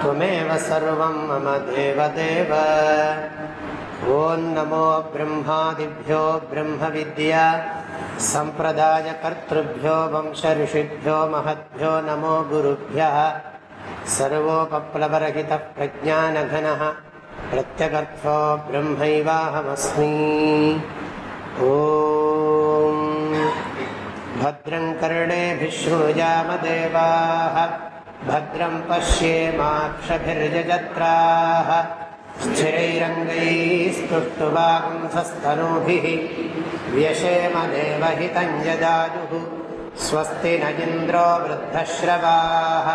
त्वमेव सर्वं मम देवदेव ॐ नमो ब्रह्मादिभ्यो ब्रह्मविद्या सम्प्रदायकर्तृभ्यो वंशऋषिभ्यो महद्भ्यो नमो गुरुभ्यः सर्वोपप्लवरहितः प्रज्ञानघनः प्रत्यगर्थो ब्रह्मैवाहमस्मि ॐ भद्रं कर्णेभिः शृणुजामदेवाः भद्रं पश्येमाक्षभिर्यजत्राः स्थिरैरङ्गैस्तुष्टुवांसस्तनूभिः व्यशेमदेवहितं यदाजुः स्वस्ति न इन्द्रो वृद्धश्रवाः।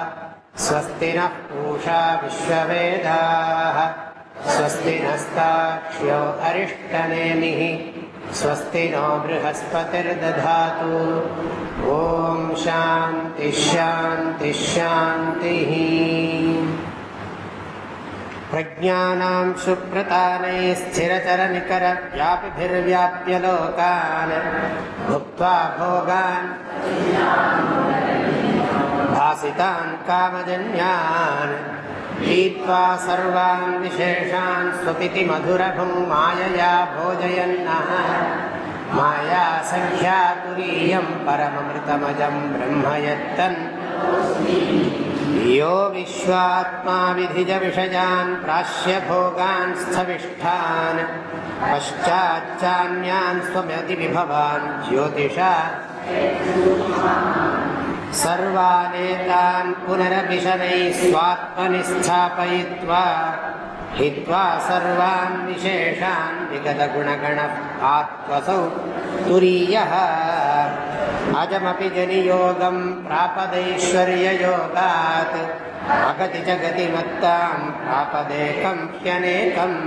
स्वस्ति नः पूषा विश्ववेदाः। स्वस्ति नस्ताक्ष्यो अरिष्टनेमिः स्वस्ति नो बृहस्पतिर्दधातु। ॐ शान्तिश्शान्तिश्शान्तिः प्रज्ञानां सुप्रतानैः स्थिरचरनिकरव्यापिभिर्व्याप्य लोकान् भुक्त्वा भोगान्। पीत्वा सर्वान् विशेषान् स्वपिति मधुरभुं मायया भोजयन्नः। माया सङ्ख्यातुरीयं परममृतमजं ब्रह्म यो विश्वात्मा विधिजविषयान् प्राश्यभोगान् स्थविष्ठान्। पश्चाच्चान्यान् स्वमतिविभवान् ज्योतिषा। सर्वानेतान् पुनरभिशनैः स्वात्मनि स्थापयित्वा हित्वा सर्वान् विशेषान् विगतगुणगणः आत्मसौ तुरीयः अजमपि जनियोगं प्रापदैश्वर्ययोगात् अगति च गतिमत्तां प्रापदेकं ह्यनेकम्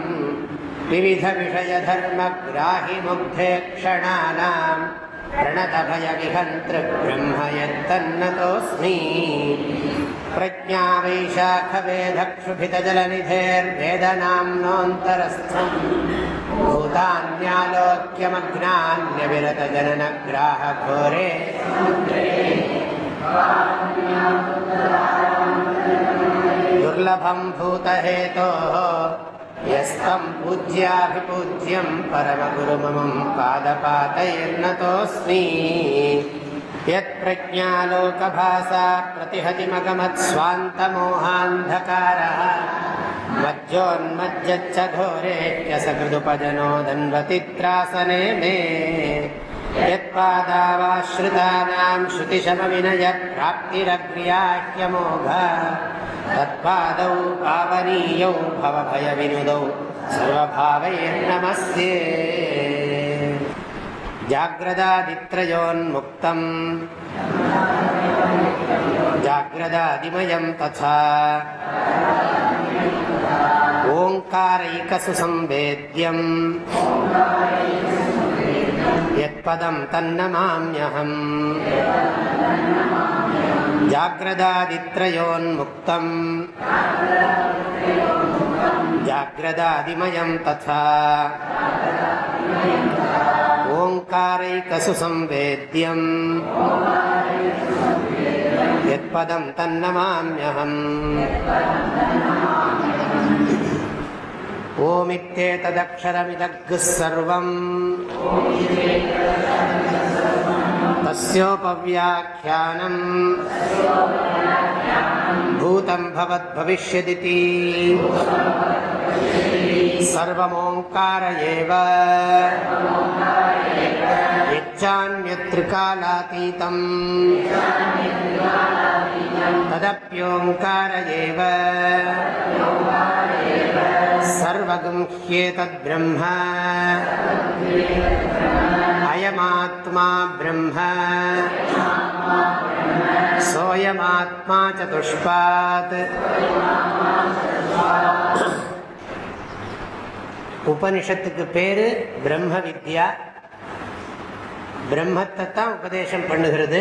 विविधविषयधर्मग्राहिमुग्धे क्षणानाम् प्रणतभयविहन्तृब्रह्म यत्तन्नतोऽस्मि प्रज्ञा वैशाखवेधक्षुभितजलनिधेर्वेदनाम्नोऽन्तरस्थम् भूतान्यालोक्यमग्नान्यविरतजननग्राहघोरे दुर्लभम् भूतहेतोः यस्तं पूज्याभिपूज्यं परमगुरुममं पादपातैर्नतोऽस्मि यत्प्रज्ञालोकभासा प्रतिहतिमगमत्स्वान्तमोहान्धकारः मज्जोन्मज्जच्च घोरेत्यसकृदुपजनो धन्वतित्रासने मे यत्पादावाश्रितानां श्रुतिशमविनयप्राप्तिरग्र्याह्यमोघ तत्पादौ पावनीयौ भवभयविनुदौ सर्वभावैर्नमस्ये जाग्रदादित्रयोन्मुक्तम् जाग्रदादिमयं तथा ओङ्कारैकसु संवेद्यम् यत्पदं तन्नमाम्यहम् जाग्रदादित्रयोन्मुक्तम् जाग्रदादिमयं तथा ओङ्कारैकसु संवेद्यम् यत्पदं तन्नमाम्यहम् ओमित्येतदक्षरमिदग्ः सर्वम् तस्योपव्याख्यानम् भूतं भवद्भविष्यदिति सर्वमोङ्कार एव यच्चान्यत्रिकालातीतम् तदप्योङ्कार एव सर्वगुंह्येतद्ब्रह्म अयमात्मा ब्रह्म सोऽयमात्मा चतुष्पात् உபனிஷத்துக்கு பேரு பிரம்ம வித்யா பிரம்மத்தை தான் உபதேசம் பண்ணுகிறது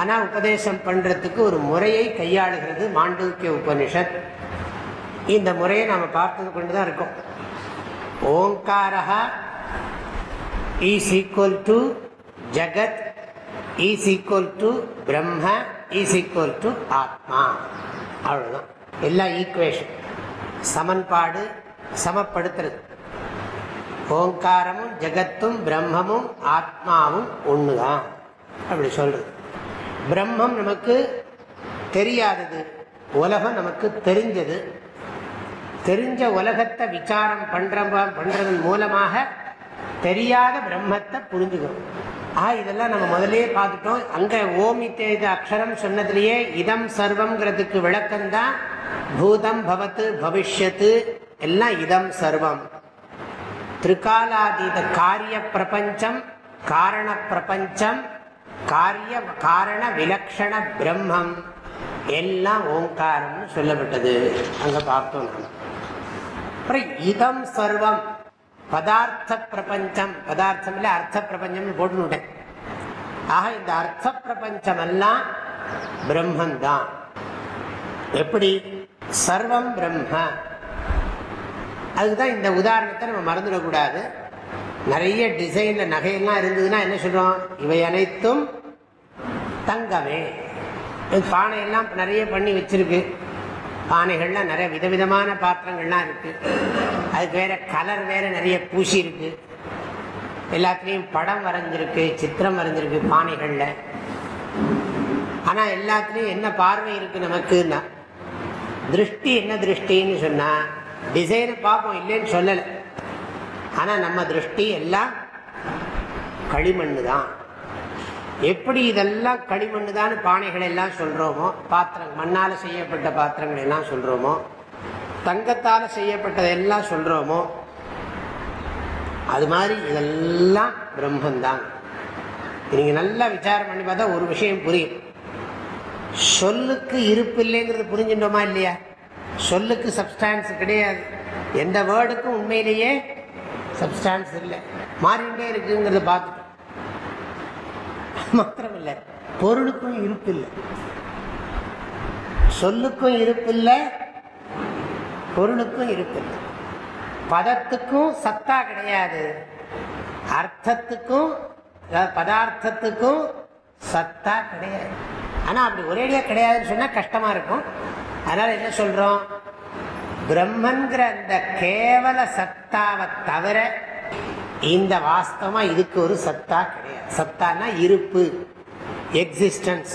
ஆனால் உபதேசம் பண்ணுறதுக்கு ஒரு முறையை கையாளுகிறது மாண்டூக்கிய உபனிஷத் இந்த முறையை நாம் பார்த்தது கொண்டு தான் இருக்கோம். Omkara is equal to Jagat is equal to Brahma is equal to Atma அவ்வளோதான் எல்லா ஈக்குவேஷன் சமன்பாடு சமப்படுத்துறது. ஓங்காரமும் ஜகத்தும் பிரம்மமும் ஆத்மாவும் ஒன்று தான் அப்படி சொல்றது. பிரம்மம் நமக்கு தெரியாதது. உலகம் நமக்கு தெரிஞ்சது. தெரிஞ்ச உலகத்தை விசாரம் பண்ற பண்றதன் மூலமாக தெரியாத பிரம்மத்தை புரிஞ்சுக்கணும் ஆ இதெல்லாம் நம்ம முதலே பார்த்துட்டோம். அங்க ஓமி இது அக்ஷரம் சொன்னதுலயே இதம் சர்வம்ங்கிறதுக்கு விளக்கம்தான் பூதம் பவத்து பவிஷ்யத்து எல்லாம் இதம் சர்வம். திரிகாலாதீத காரிய பிரபஞ்சம் காரண பிரபஞ்சம் காரிய காரண விலக்ஷண பிரம்மம். எல்லாம் ஓங்காரம்னு சொல்லப்பட்டது. அங்க பார்த்தோம் நம்ம அப்புறம் இதம் சர்வம். பதார்த்த பிரபஞ்சம் பதார்த்தம் இல்லை அர்த்த பிரபஞ்சம் போட்டுனுட்டேன். ஆக இந்த அர்த்த பிரபஞ்சம் எல்லாம் பிரம்மந்தான். எப்படி? சர்வம் பிரம்ம. அதுதான் இந்த உதாரணத்தை நம்ம மறந்துடக்கூடாது. நிறைய டிசைன்ல நகையெல்லாம் இருந்ததுன்னா என்ன சொல்றோம்? இவை அனைத்தும் தங்கமே. பானையெல்லாம் நிறைய பண்ணி வச்சிருக்கு. பானைகள்லாம் நிறைய விதவிதமான பாத்திரங்கள்லாம் இருக்கு. அதுக்கு வேற கலர் வேற நிறைய பூசி இருக்கு. எல்லாத்துலேயும் படம் வரைஞ்சிருக்கு சித்திரம் வரைஞ்சிருக்கு பானைகளில். ஆனால் எல்லாத்துலேயும் என்ன பார்வை இருக்கு நமக்குன்னா திருஷ்டி என்ன திருஷ்டின்னு சொன்னால் டிசைனை பார்ப்போம் இல்லைன்னு சொல்லலை. ஆனால் நம்ம திருஷ்டி எல்லாம் களிமண் தான் எப்படி இதெல்லாம் களிமண் தான் பானைகள் எல்லாம் சொல்கிறோமோ பாத்திரம் மண்ணால் செய்யப்பட்ட பாத்திரங்கள் எல்லாம் சொல்கிறோமோ தங்கத்தால் செய்யப்பட்டதெல்லாம் சொல்கிறோமோ அது மாதிரி இதெல்லாம் பிரம்மந்தான். நீங்கள் நல்லா விசாரம் பண்ணி பார்த்தா ஒரு விஷயம் புரியும். சொல்லுக்கு இருப்பு இல்லைங்கிறது புரிஞ்சுட்டோமா இல்லையா? சொல்லுக்கு சப்ஸ்டான்ஸ் கிடையாது. எந்த வேர்டுக்கும் உண்மையிலேயே சப்ஸ்டான்ஸ் இல்லை. மாறிண்டே இருக்குங்கிறத பார்த்துட்டோம். மாத்திரமில்லை. பொருளுக்கும் இருப்பில்லை. சொல்லுக்கும் இருப்பில்லை. பொருளுக்கும் இருப்பில்லை. பதத்துக்கும் சத்தா கிடையாது. அர்த்தத்துக்கும் பதார்த்தத்துக்கும் சத்தா கிடையாது. ஆனா அப்படி ஒரேடியா கிடையாதுன்னு சொன்னா கஷ்டமா இருக்கும். அதனால என்ன சொல்றோம்? பிரம்மன்கிற அந்த கேவல சத்தாவை தவிர இந்த வாஸ்தவமா இதுக்கு ஒரு சத்தா கிடையாது. சத்தானா இருப்பு எக்ஸிஸ்டன்ஸ்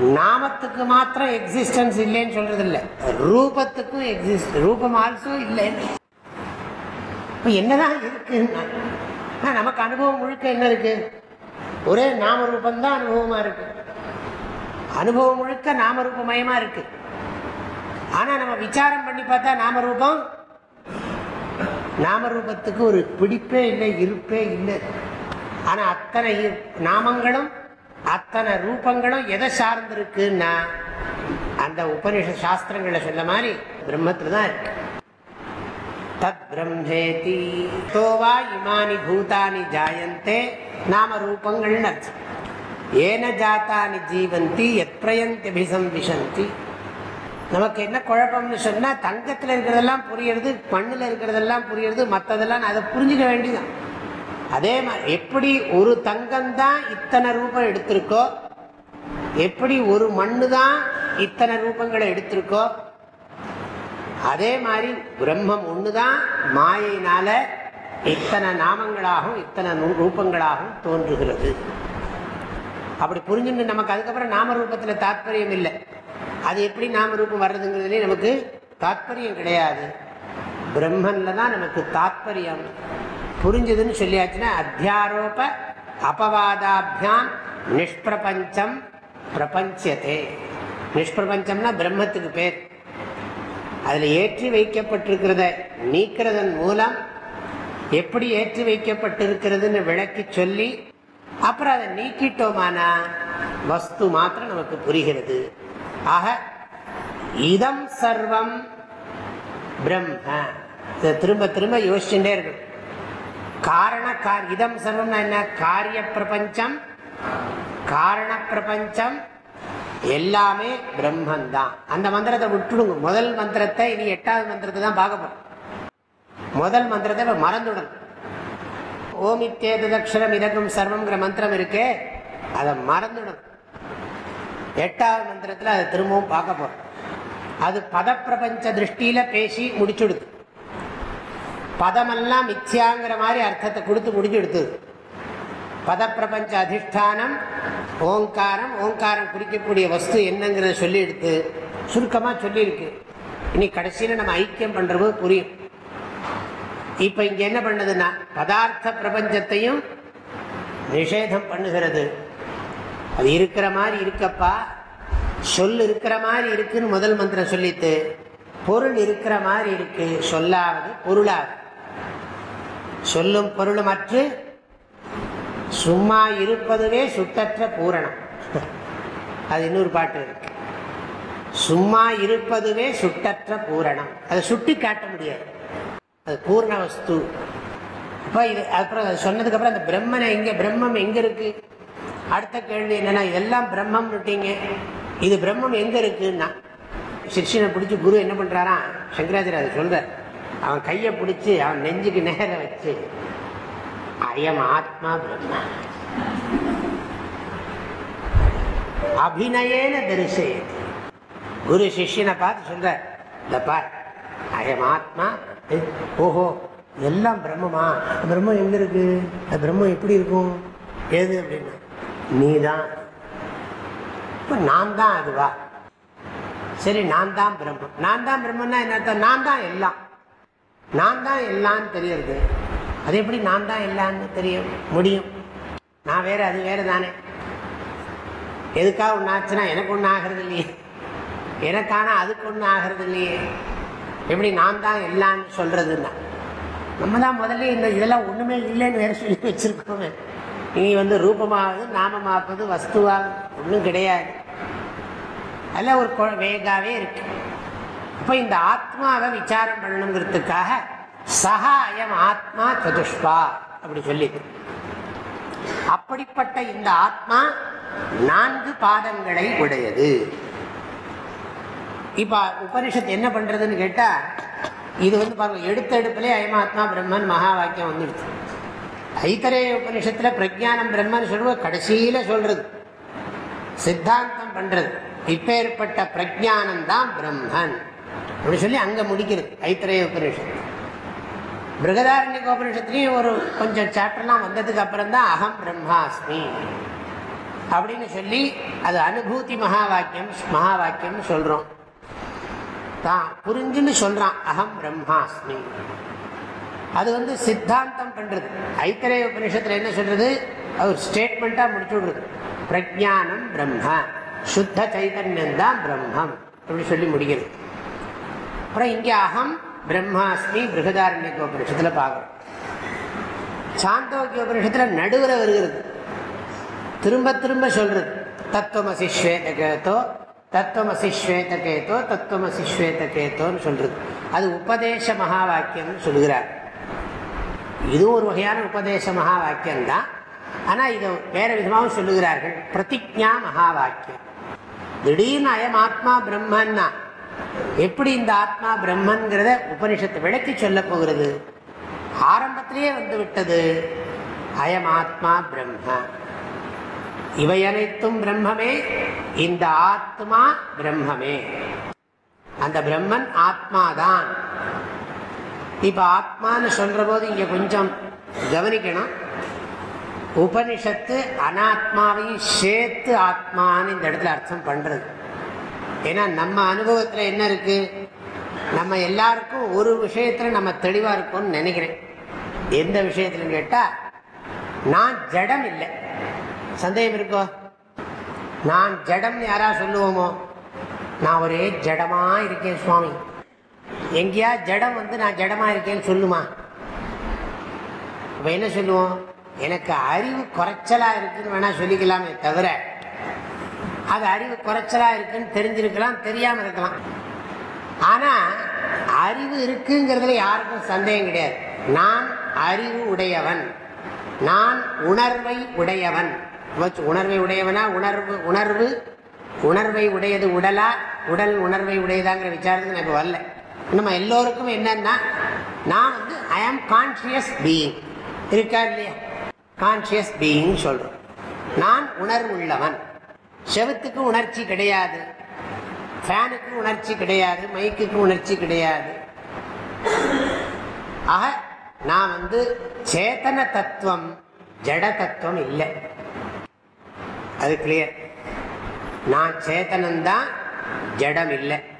நாமத்துக்கு மாத்திரம் எக்ஸிஸ்டன்ஸ் இல்லைன்னு சொல்றது இல்லை ரூபத்துக்கும் எக்ஸிஸ்ட் ரூபம் ஆல்சோ இல்லைன்னு இப்போ என்னதான் இருக்குன்னா நமக்கு அனுபவம் முழுக்க என்ன இருக்கு? ஒரே நாம ரூபந்தான் அனுபவமா இருக்கு. அனுபவம் முழுக்க நாமரூபமயமா இருக்கு. ஆனா நம்ம விசாரம் பண்ணி பார்த்தா நாமரூபம் நாமரூபத்துக்கு ஒரு பிடிப்பே இல்லை இருப்பே இல்லை. ஆனால் அத்தனை நாமங்களும் அத்தனை ரூபங்களும் எதை சார்ந்திருக்குன்னா அந்த உபனிஷ சாஸ்திரங்களை சொல்ல மாதிரி பிரம்மத்தில் தான் இருக்கு. தத் பிரம்மேதி தோவா இமானி பூதானி ஜாயந்தே நாம ரூபங்கள்னு அர்த்தம். ஏன ஜாத்தானி ஜீவந்தி எத்ரயந்தியபிசம்பிசந்தி நமக்கு என்ன குழப்பம்னு சொன்னால் தங்கத்தில் இருக்கிறதெல்லாம் புரியறது மண்ணில் இருக்கிறதெல்லாம் புரியறது மற்றதெல்லாம் அதை புரிஞ்சுக்க வேண்டியதான் அதே மாதிரி எப்படி ஒரு தங்கம் தான் இத்தனை ரூபம் எடுத்திருக்கோ எப்படி ஒரு மண்ணு தான் இத்தனை ரூபங்களை எடுத்திருக்கோ அதே மாதிரி பிரம்மம் ஒன்று தான் மாயினால இத்தனை நாமங்களாகவும் இத்தனை ரூபங்களாகவும் தோன்றுகிறது. அப்படி புரிஞ்சுன்னு நமக்கு அதுக்கப்புறம் நாம ரூபத்தில் தாற்பயம் இல்லை. அது எப்படி நாம ரூபம் வர்றதுங்கிறதுலே நமக்கு தாத்பரியம் கிடையாது. பிரம்மன்ல தான் நமக்கு தாத்பரியம். புரிஞ்சதுன்னு சொல்லியாச்சுன்னா அத்தியாரோப அபவாதாபியாம் நிஷ்பிரபஞ்சம் பிரபஞ்சத்தே நிஷ்பிரபஞ்சம்னா பிரம்மத்துக்கு பேர். அதில் ஏற்றி வைக்கப்பட்டிருக்கிறத நீக்கிறதன் மூலம் எப்படி ஏற்றி வைக்கப்பட்டிருக்கிறதுன்னு விளக்கி சொல்லி அப்புறம் அதை நீக்கிட்டோமானா வஸ்து மாத்திரம் நமக்கு புரிகிறது. ஆக இதம் சர்வம் பிரம்ம. இதை திரும்ப திரும்ப யோசிச்சுட்டே இருக்கணும் காரண கார் இதம் சர்வம்னா என்ன? காரிய பிரபஞ்சம் காரண பிரபஞ்சம் எல்லாமே பிரம்மன் தான் அந்த மந்திரத்தை விட்டுடுங்க. முதல் மந்திரத்தை இனி எட்டாவது மந்திரத்தை தான் பார்க்க போறோம். முதல் மந்திரத்தை இப்ப மறந்துடணும் ஓமித்தேதக்ஷரம் இதகம் சர்வம்ங்கிற மந்திரம் இருக்கு அதை மறந்துடணும் எட்டாவது மந்திரத்தில் அதை திரும்பவும் பார்க்க போறோம். அது பதப்பிரபஞ்ச திருஷ்டியில பேசி முடிச்சுடுது. பதமெல்லாம் மிச்சியாங்கிற மாதிரி அர்த்தத்தை கொடுத்து முடிஞ்செடுத்து பதப்பிரபஞ்ச அதிஷ்டானம் ஓங்காரம் ஓங்காரம் குறிக்கக்கூடிய வஸ்து என்னங்கிறத சொல்லி எடுத்து சுருக்கமாக சொல்லியிருக்கு. இனி கடைசியில் நம்ம ஐக்கியம் பண்ணுறது புரியும். இப்போ இங்கே என்ன பண்ணுதுன்னா பதார்த்த பிரபஞ்சத்தையும் நிஷேதம் பண்ணுகிறது. அது இருக்கிற மாதிரி இருக்கப்பா. சொல் இருக்கிற மாதிரி இருக்குன்னு முதல் மந்திரம் சொல்லித்து பொருள் இருக்கிற மாதிரி இருக்கு. சொல்லாவது பொருளாவது சொல்லும் பொருளும் அற்று சும்மா இருப்பதுவே சுத்தற்ற பூரணம். அது இன்னொரு பாட்டு இருக்கு. சும்மா இருப்பதுவே சுட்டற்ற பூரணம். அதை சுட்டி காட்ட முடியாது. அது பூர்ண வஸ்து. இப்போ இது அப்புறம் சொன்னதுக்கப்புறம் அந்த பிரம்மனை எங்கே பிரம்மம் எங்கே இருக்குது அடுத்த கேள்வி என்னன்னா இதெல்லாம் பிரம்மம் விட்டீங்க. இது பிரம்மம் எங்கே இருக்குன்னா? சிஷ்யனை பிடிச்சி குரு என்ன பண்ணுறாராம் சங்கராச்சாரிய அதை சொல்கிறார் அவன் கையை பிடிச்சி அவன் நெஞ்சுக்கு நேர வச்சு அயம் ஆத்மா பிரம்ம. அபிநயேன தரிசயது. குரு சிஷ்யனை பார்த்து சொல்ற இந்த பார் அயம் ஆத்மா ஓஹோ எல்லாம் பிரம்மமா? பிரம்மம் எங்க இருக்கு? அந்த பிரம்மம் எப்படி இருக்கும்? ஏது அப்படின்னா நீ தான் நான் தான் அதுவா? சரி நான் தான் பிரம்மம். நான் தான் பிரம்மன்னா என்ன நான் தான் எல்லாம். நான் தான் எல்லாம்னு தெரியறது. அது எப்படி நான் தான் எல்லாம்னு தெரிய முடியும்? நான் வேற அது வேற தானே எதுக்காக ஒன்று ஆச்சுன்னா எனக்கு ஒன்றும் ஆகிறது இல்லையே. எனக்கான அதுக்கு ஒன்றும் ஆகிறது இல்லையே. எப்படி நான் தான் எல்லாம்னு சொல்றதுன்னா? நம்ம தான் முதல்ல இந்த இதெல்லாம் ஒன்றுமே இல்லைன்னு வேற சொல்லி வச்சிருக்கோமே. இனி வந்து ரூபமாவது நாமமாப்பது வஸ்துவா ஒன்றும் கிடையாது. அதில் ஒரு வேகாவே இருக்கு. அப்போ இந்த ஆத்மாவை விசாரம் பண்ணணுங்கிறதுக்காக சஹா அயம் ஆத்மா சதுஷ்பா அப்படி சொல்லி அப்படிப்பட்ட இந்த ஆத்மா நான்கு பாதங்களை உடையது. இப்ப உபனிஷத்து என்ன பண்றதுன்னு கேட்டா இது வந்து பாருங்க எடுத்த எடுப்பிலே அயமாத்மா பிரம்மன் மகா வாக்கியம் வந்துடுச்சு ஐத்தரேய உபனிஷத்துல பிரஜானம் பிரம்மன் சொல்லுவது கடைசியில சொல்றது. சித்தாந்தம் பண்றது. இப்பேற்பட்ட பிரஜானம் தான் பிரம்மன். அப்படின்னு சொல்லி அங்க முடிக்கிறது ஐத்தரேய உபனிஷத்து பிருகதாரண்ய உபனிஷத்துலயும் ஒரு கொஞ்சம் சாப்டர்லாம் வந்ததுக்கு அப்புறம் தான் அகம் பிரம்மாஸ்மி. அப்படின்னு சொல்லி அது அனுபூதி மகா வாக்கியம் மகா வாக்கியம் சொல்றோம். தான் புரிஞ்சுன்னு சொல்றான் அகம் பிரம்மாஸ்மி. அது வந்து சித்தாந்தம் பண்றது ஐத்தரேய உபனிஷத்துல என்ன சொல்றது? அவர் ஸ்டேட்மெண்ட்டாக ஸ்டேட்மெண்டா முடிச்சு விடுறது. பிரஜானம் பிரம்மா. சுத்த சைதன்யம் தான் பிரம்மம். அப்படி சொல்லி முடிக்கிறது. அப்புறம் இங்கே அகம் பிரம்மாஸ்மி பிருகதாரண்ய உபனிஷத்துல பார்க்கறோம். சாந்தோக்கிய உபனிஷத்துல நடுவில் வருகிறது. திரும்ப திரும்ப சொல்றது. தத்துவமசி ஸ்வேதகேதோ தத்துவமசி ஸ்வேதகேதோ தத்துவமசி ஸ்வேதகேதோன்னு சொல்றது. அது உபதேச மகா வாக்கியம்னு சொல்லுகிறார். இதுவும் ஒரு வகையான உபதேச மகா வாக்கியம் தான். ஆனால் இதை வேற விதமாகவும் சொல்லுகிறார்கள். பிரதிஜா மகா வாக்கியம் திடீர்னு அயம் ஆத்மா பிரம்மன்னா. எப்படி இந்த ஆத்மா பிரம்மன்கிறத உபனிஷத்தை விளக்கி சொல்ல போகிறது? ஆரம்பத்திலேயே வந்து விட்டது அயம் ஆத்மா பிரம்ம. இவை அனைத்தும் பிரம்மமே. இந்த ஆத்மா பிரம்மமே. அந்த பிரம்மன் ஆத்மாதான். இப்ப ஆத்மான்னு சொல்ற போது இங்க கொஞ்சம் கவனிக்கணும். உபனிஷத்து அனாத்மாவையும் சேர்த்து ஆத்மான்னு இந்த இடத்துல அர்த்தம் பண்றது. ஏன்னா நம்ம அனுபவத்துல என்ன இருக்கு? நம்ம எல்லாருக்கும் ஒரு விஷயத்துல நம்ம தெளிவா இருக்கோம்னு நினைக்கிறேன். எந்த விஷயத்துலன்னு கேட்டா நான் ஜடம் இல்லை. சந்தேகம் இருக்கோ? நான் ஜடம் யாரா சொல்லுவோமோ? நான் ஒரே ஜடமா இருக்கேன் சுவாமி. எங்கேயா ஜடம் வந்து நான் ஜடமா இருக்கேன்னு சொல்லுமா? என்ன சொல்லுவோம்? எனக்கு அறிவு குறைச்சலா இருக்குன்னு வேணா சொல்லிக்கலாமே தவிர அது அறிவு குறைச்சலா இருக்குன்னு தெரிஞ்சிருக்கலாம் தெரியாம இருக்கலாம். ஆனா அறிவு இருக்குங்கிறதுல யாருக்கும் சந்தேகம் கிடையாது. நான் அறிவு உடையவன். நான் உணர்வை உடையவன். உணர்வை உடையவனா? உணர்வு உணர்வு உணர்வை உடையது உடலா? உடல் உணர்வை உடையதாங்கிற விசாரத்துக்கு நான் இப்போ வரல. நம்ம எல்லோருக்கும் என்னன்னா நான் வந்து ஐ ஆம் கான்சியஸ் பீயிங் இருக்கா இல்லையா? கான்சியஸ் பீயிங் சொல்றோம். நான் உணர்வு உள்ளவன் செவத்துக்கு உணர்ச்சி கிடையாது. ஃபேனுக்கு உணர்ச்சி கிடையாது. மைக்குக்கு உணர்ச்சி கிடையாது. ஆக நான் வந்து சேத்தன தத்துவம் ஜட தத்துவம் இல்லை. அது கிளியர் நான் சேத்தனந்தான் ஜடம் இல்லை.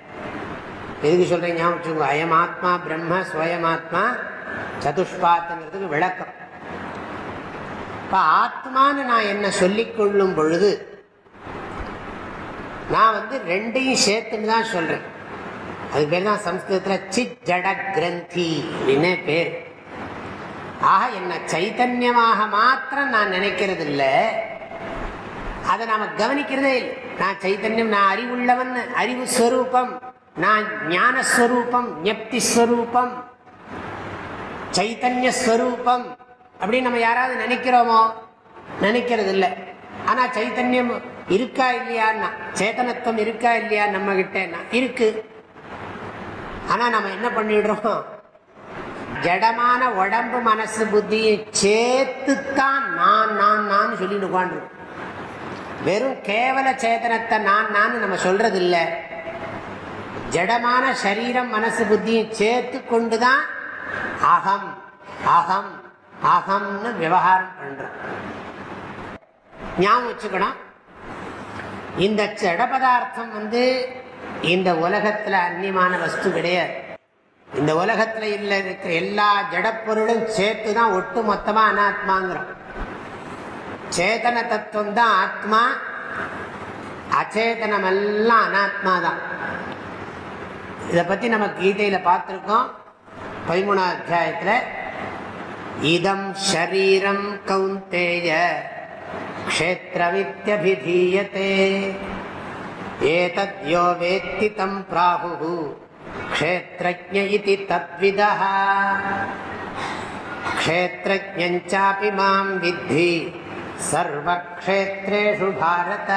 எதுக்கு சொல்றேன் ஞாபகம் அயம் ஆத்மா பிரம்ம ஸ்வயமாத்மா சதுஷ்பாத்துங்கிறதுக்கு விளக்கம். இப்ப ஆத்மான்னு நான் என்ன சொல்லிக்கொள்ளும் பொழுது நான் வந்து ரெண்டையும் சேர்த்துன்னு தான் சொல்றேன். அது பேர் தான் சம்ஸ்கிருதத்தில் சித் ஜட கிரந்தி அப்படின்னு பேர். ஆக என்ன சைத்தன்யமாக மாத்திரம் நான் நினைக்கிறது இல்லை அதை நாம கவனிக்கிறதே இல்லை. நான் சைத்தன்யம் நான் அறிவுள்ளவன் அறிவு ஸ்வரூபம் நான் ஞானஸ்வரூபம் ஞப்தி ஸ்வரூபம் சைத்தன்ய ஸ்வரூபம் அப்படின்னு நம்ம யாராவது நினைக்கிறோமோ நினைக்கிறது இல்லை ஆனால் சைத்தன்யம் இருக்கா இல்லையான்னா சேத்தனத்துவம் இருக்கா இல்லையா நம்ம கிட்ட? இருக்கு. ஆனால் நம்ம என்ன பண்ணிடுறோம்? ஜடமான உடம்பு மனசு புத்தியை சேர்த்துத்தான் நான் நான் நான் சொல்லிட்டு உட்காந்துருக்கோம் வெறும் கேவல சேதனத்தை நான் நான் நம்ம சொல்றது இல்லை ஜடமான சரீரம் மனசு புத்தியும் சேர்த்து கொண்டுதான் அகம் அகம் அகம்னு விவகாரம் பண்றோம். ஞாபகம் வச்சுக்கணும். இந்த ஜட பதார்த்தம் வந்து இந்த உலகத்துல அந்நியமான வஸ்து கிடையாது. இந்த உலகத்துல இல்ல இருக்கிற எல்லா ஜடப்பொருளும் சேர்த்து தான் ஒட்டு மொத்தமா அனாத்மாங்கிறோம். சேதன தத்துவம் தான் ஆத்மா அச்சேதனம் எல்லாம் அனாத்மா தான் இதை பற்றி நம்ம கீதையில் பார்த்துருக்கோம். பதிமூணாம் அத்தியாயத்தில் இதம் ஷரீரம் கௌந்தேய க்ஷேத்திரவித்யபிதீயத்தே ஏதத்யோ வேத்தி தம் பிராகு க்ஷேத்ரஜ இதி தத்விதः க்ஷேத்ரஜ்ஞாபி மாம் வித்தி சர்வக்ஷேத்ரேஷு பாரத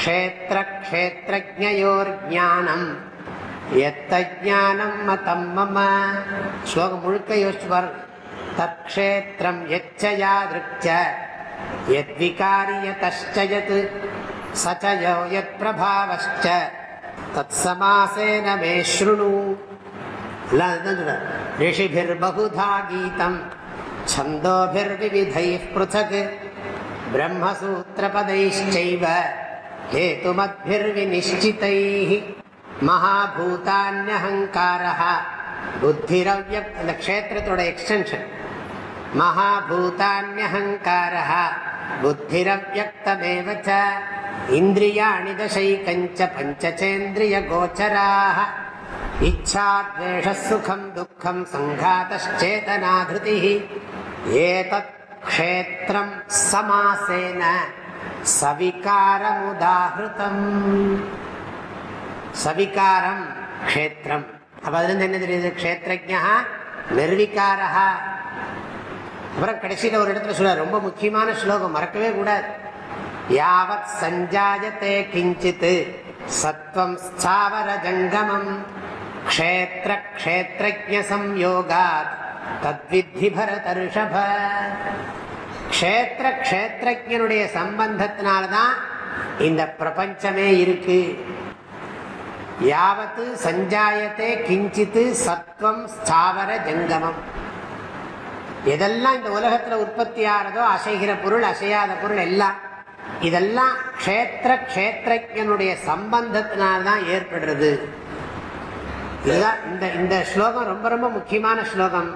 க்ஷேத்திரக்ஷேத்ரஜோர்ஜானம் எத்தஜானம் மதம் மம ஸ்லோகம் முழுக்க யோசிச்சு பாருங்க தக்ஷேத்திரம் எச்சயா திருச்ச யத்விகாரியதச்சயத் சச்சயோ யத் பிரபாவச்ச தத் சமாசேன மே ஸ்ருணு ரிஷிபிர்பகுதா கீதம் छन्दोभिर्विविधैः पृथक् ब्रह्मसूत्रपदैश्चैव हेतुमद्भिर्विनिश्चितैः மகாபூதான்யஹங்காரா புத்திரவ்ய அந்த க்ஷேத்திரத்தோட எக்ஸ்டென்ஷன் மகாபூதான்யஹங்காரா புத்திரவியக்தமேவச்ச இந்திரியாணி தசைகஞ்ச பஞ்சச்சேந்திரிய கோச்சராக இச்சாத்வேஷசுகம் துக்கம் சங்காத்தேதனாகிருதி ஏதத் க்ஷேத்திரம் சமாசேன. சவிகாரமுதாகிருதம் சவிகாரம் க்ஷேத்திரம். அப்ப அதுல என்ன தெரியுது? க்ஷேத்திரஜா நிர்விகாரா அப்புறம் கடைசியில் ஒரு இடத்துல சொல்ல ரொம்ப முக்கியமான ஸ்லோகம் மறக்கவே கூடாது. யாவத் சஞ்சாயத்தே கிஞ்சித் சத்வம் ஸ்தாவர ஜங்கமம் க்ஷேத்திர க்ஷேத்திரஜ சம்யோகாத் தத்வித்தி பரதர்ஷப. க்ஷேத்திர க்ஷேத்திரஜனுடைய சம்பந்தத்தினால்தான் இந்த பிரபஞ்சமே இருக்கு. யாவத்து சஞ்சாயத்தே கிஞ்சித்து சத்வம் ஸ்தாவர ஜங்கமம். எதெல்லாம் இந்த உலகத்தில் உற்பத்தி ஆகிறதோ அசைகிற பொருள் அசையாத பொருள் எல்லாம் இதெல்லாம் க்ஷேத்திர க்ஷேத்திரஜனுடைய சம்பந்தத்தினால்தான் ஏற்படுறது. இதுதான் இந்த இந்த ஸ்லோகம் ரொம்ப ரொம்ப முக்கியமான ஸ்லோகம்.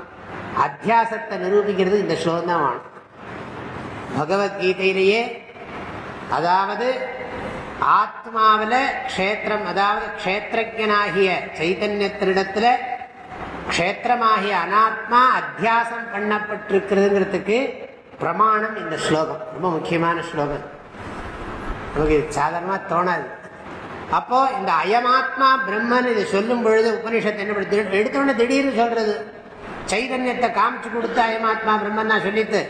அத்தியாசத்தை நிரூபிக்கிறது இந்த ஸ்லோகம் தான் வேணும். பகவத்கீதையிலேயே அதாவது ஆத்மாவில் க்ஷேத்திரம் அதாவது க்ஷேத்திரஜனாகிய சைதன்யத்தினிடத்தில் க்ஷேத்திரமாகிய அனாத்மா அத்தியாசம் பண்ணப்பட்டிருக்கிறதுங்கிறதுக்கு பிரமாணம் இந்த ஸ்லோகம். ரொம்ப முக்கியமான ஸ்லோகம். நமக்கு இது சாதாரணமாக தோணாது. அப்போ இந்த அயமாத்மா பிரம்மன் இது சொல்லும் பொழுது உபனிஷத்து என்ன பண்ணி எடுத்தோடனே திடீர்னு சொல்றது. சைதன்யத்தை காமிச்சு கொடுத்து அயமாத்மா பிரம்மன் தான் சொல்லித்து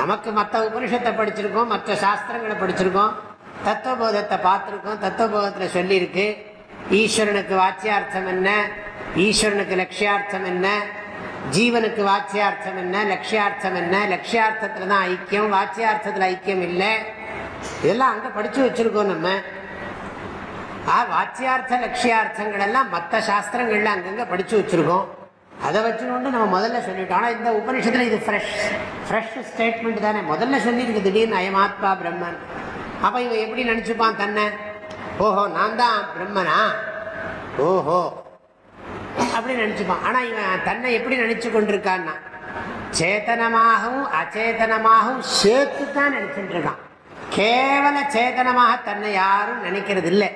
நமக்கு மற்ற உபனிஷத்தை படிச்சிருக்கோம் மற்ற சாஸ்திரங்களை படிச்சிருக்கோம். தத்துவபோதத்தை பார்த்துருக்கோம் தத்துவபோதத்தில் சொல்லியிருக்கு. ஈஸ்வரனுக்கு வாச்சியார்த்தம் என்ன? ஈஸ்வரனுக்கு லட்சியார்த்தம் என்ன? ஜீவனுக்கு வாச்சியார்த்தம் என்ன? லட்சியார்த்தம் என்ன? லட்சியார்த்தத்தில் தான் ஐக்கியம் வாச்சியார்த்தத்தில் ஐக்கியம் இல்லை. இதெல்லாம் அங்கே படித்து வச்சிருக்கோம் நம்ம. ஆ வாச்சியார்த்த லட்சியார்த்தங்கள் எல்லாம் மற்ற சாஸ்திரங்கள்ல அங்கங்கே படித்து வச்சிருக்கோம். அதை வச்சுக்கொண்டு நம்ம முதல்ல சொல்லிட்டோம். ஆனால் இந்த உபனிஷத்தில் இது ஃப்ரெஷ் ஃப்ரெஷ் ஸ்டேட்மெண்ட் தானே. முதல்ல சொல்லியிருக்கு திடீர்னு அயமாத்மா பிரம்மன். அப்போ இவன் எப்படி நினச்சிப்பான் தன்னை? ஓஹோ நான் தான் பிரம்மனா? ஓஹோ. அப்படி நினச்சிப்பான். ஆனால் இவன் தன்னை எப்படி நினச்சி கொண்டிருக்கான்னா சேத்தனமாகவும் அச்சேதனமாகவும் சேர்த்து தான் நினச்சிட்டு இருக்கான். கேவல சேதனமாக தன்னை யாரும் நினைக்கிறது இல்லை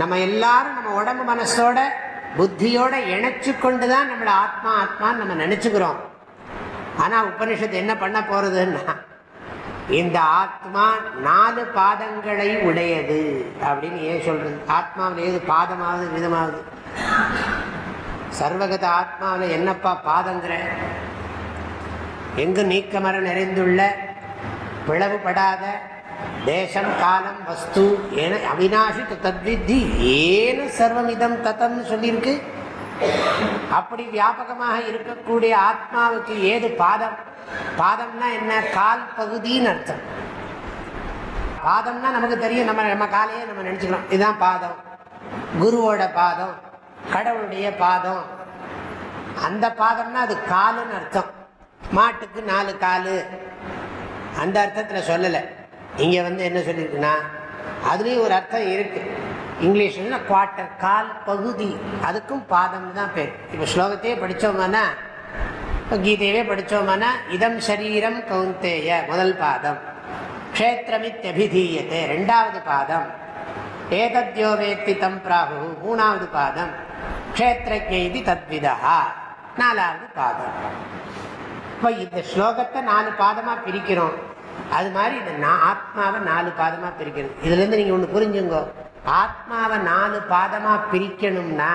நம்ம எல்லாரும் நம்ம உடம்பு மனசோட புத்தியோட இணைச்சு கொண்டுதான் நம்மளை ஆத்மா ஆத்மான்னு நம்ம நினைச்சுக்கிறோம். ஆனா உபனிஷத்து என்ன பண்ண போறதுன்னா இந்த ஆத்மா நாலு பாதங்களை உடையது அப்படின்னு ஏன் சொல்றது? ஆத்மாவில் ஏது பாதமாவது விதமாவது? சர்வகத ஆத்மாவில் என்னப்பா பாதங்கிற? எங்கு நீக்கமர நிறைந்துள்ள பிளவுபடாத தேசம் காலம் வஸ்து என அவினாசி தத்வித்தி ஏன சர்வமிதம் தத்தம்னு சொல்லியிருக்கு? அப்படி வியாபகமாக இருக்கக்கூடிய ஆத்மாவுக்கு ஏது பாதம்? பாதம்னா என்ன? கால் பகுதின்னு அர்த்தம். பாதம்னா நமக்கு தெரியும். நம்ம நம்ம காலையே நம்ம நினைச்சுக்கிறோம் இதுதான் பாதம். குருவோட பாதம் கடவுளுடைய பாதம். அந்த பாதம்னா அது காலுன்னு அர்த்தம். மாட்டுக்கு நாலு காலு. அந்த அர்த்தத்தில் சொல்லலை. இங்கே வந்து என்ன சொல்லியிருக்குன்னா அதுலேயும் ஒரு அர்த்தம் இருக்குது இங்கிலீஷ்ல குவார்ட்டர் கால் பகுதி. அதுக்கும் பாதம் தான் பேர். இப்போ ஸ்லோகத்தையே படித்தோம்னா இப்போ கீதையவே படித்தோம்னா இதம் சரீரம் கவுந்தேய முதல் பாதம். க்ஷேத்திரமித்யபிதீயத்தை ரெண்டாவது பாதம். ஏதத்யோ வேத்தி தம் பிராகு மூணாவது பாதம். க்ஷேத்திரஜி தத்விதா நாலாவது பாதம். இப்போ இந்த ஸ்லோகத்தை நாலு பாதமாக பிரிக்கிறோம். அது மாதிரி இந்த நான் ஆத்மாவை நாலு பாதமாக பிரிக்கிறது. இதுலேருந்து நீங்கள் ஒன்று புரிஞ்சுங்கோ. ஆத்மாவை நாலு பாதமா பிரிக்கணும்னா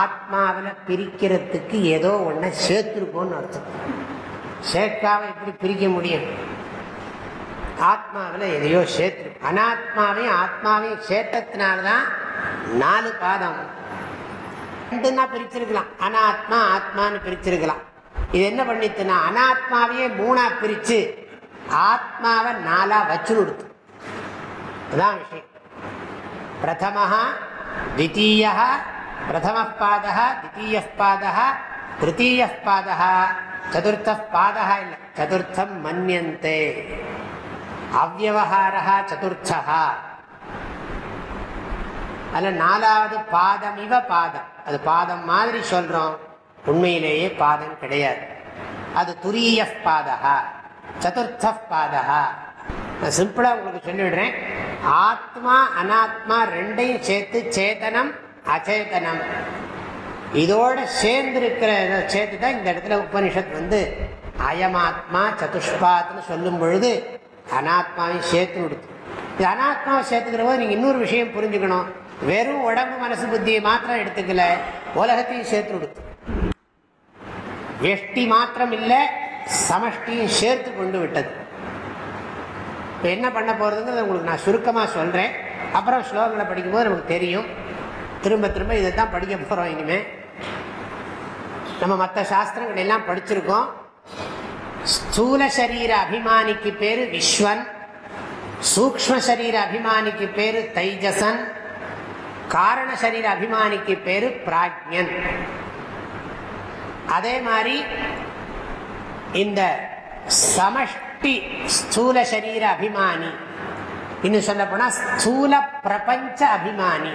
ஆத்மாவில் பிரிக்கிறதுக்கு ஏதோ ஒன்றை சேர்த்துருக்கோன்னு அர்த்தம். சேர்க்காம எப்படி பிரிக்க முடியும்? ஆத்மாவில் எதையோ சேர்த்து அனாத்மாவையும் ஆத்மாவையும் சேர்த்ததுனால்தான் நாலு பாதம். ரெண்டுன்னா பிரிச்சிருக்கலாம். அனாத்மா ஆத்மான்னு பிரிச்சிருக்கலாம். இது என்ன பண்ணித்துனா அனாத்மாவையே மூணா பிரிச்சு ஆத்மாவை நாலா வச்சு கொடுத்து அதான் விஷயம். பிரதமஹா द्वितीय प्रथम पाद द्वितीय पाद तृतीय पाद चतुर्थ पाद இல்ல சதுர்த்தம் மன்யந்தே அவ்வகார சதுர்த்தா அதில் நாலாவது பாதம் இவ பாதம் அது பாதம் மாதிரி சொல்றோம் உண்மையிலேயே பாதம் கிடையாது அது துரிய பாதகா சதுர்த்த பாதகா நான் சிம்பிளா உங்களுக்கு சொல்லிவிடுறேன் ஆத்மா அனாத்மா ரெண்டையும் சேர்த்து சேதனம் அச்சேதனம் இதோட சேர்ந்து இருக்கிற சேர்த்து தான் இந்த இடத்துல உபனிஷத் வந்து அயமாத்மா சதுஷ்பாத்னு சொல்லும் பொழுது அனாத்மாவையும் சேர்த்து விடுத்து இது அனாத்மாவை சேர்த்துக்கிற போது நீங்கள் இன்னொரு விஷயம் புரிஞ்சுக்கணும். வெறும் உடம்பு மனசு புத்தியை மாத்திரம் எடுத்துக்கல உலகத்தையும் சேர்த்து கொடுத்து. வெஷ்டி மாத்திரம் இல்லை சமஷ்டியும் சேர்த்து கொண்டு விட்டது. இப்போ என்ன பண்ண போகிறதுங்கிறத உங்களுக்கு நான் சுருக்கமாக சொல்கிறேன் அப்புறம் ஸ்லோகங்களை படிக்கும்போது நமக்கு தெரியும். திரும்ப திரும்ப இதை தான் படிக்க போகிறோம் இனிமேல் நம்ம மற்ற சாஸ்திரங்கள் எல்லாம் படிச்சிருக்கோம். ஸ்தூல சரீர அபிமானிக்கு பேர் விஸ்வன். சூக்ம சரீர அபிமானிக்கு பேர் தைஜசன். காரண சரீர அபிமானிக்கு பேர் பிராஜ்யன். அதே மாதிரி இந்த சமஷ்ட ஸ்தூல சரீர அபிமானி. இன்னும் சொல்ல போனா ஸ்தூல பிரபஞ்ச அபிமானி.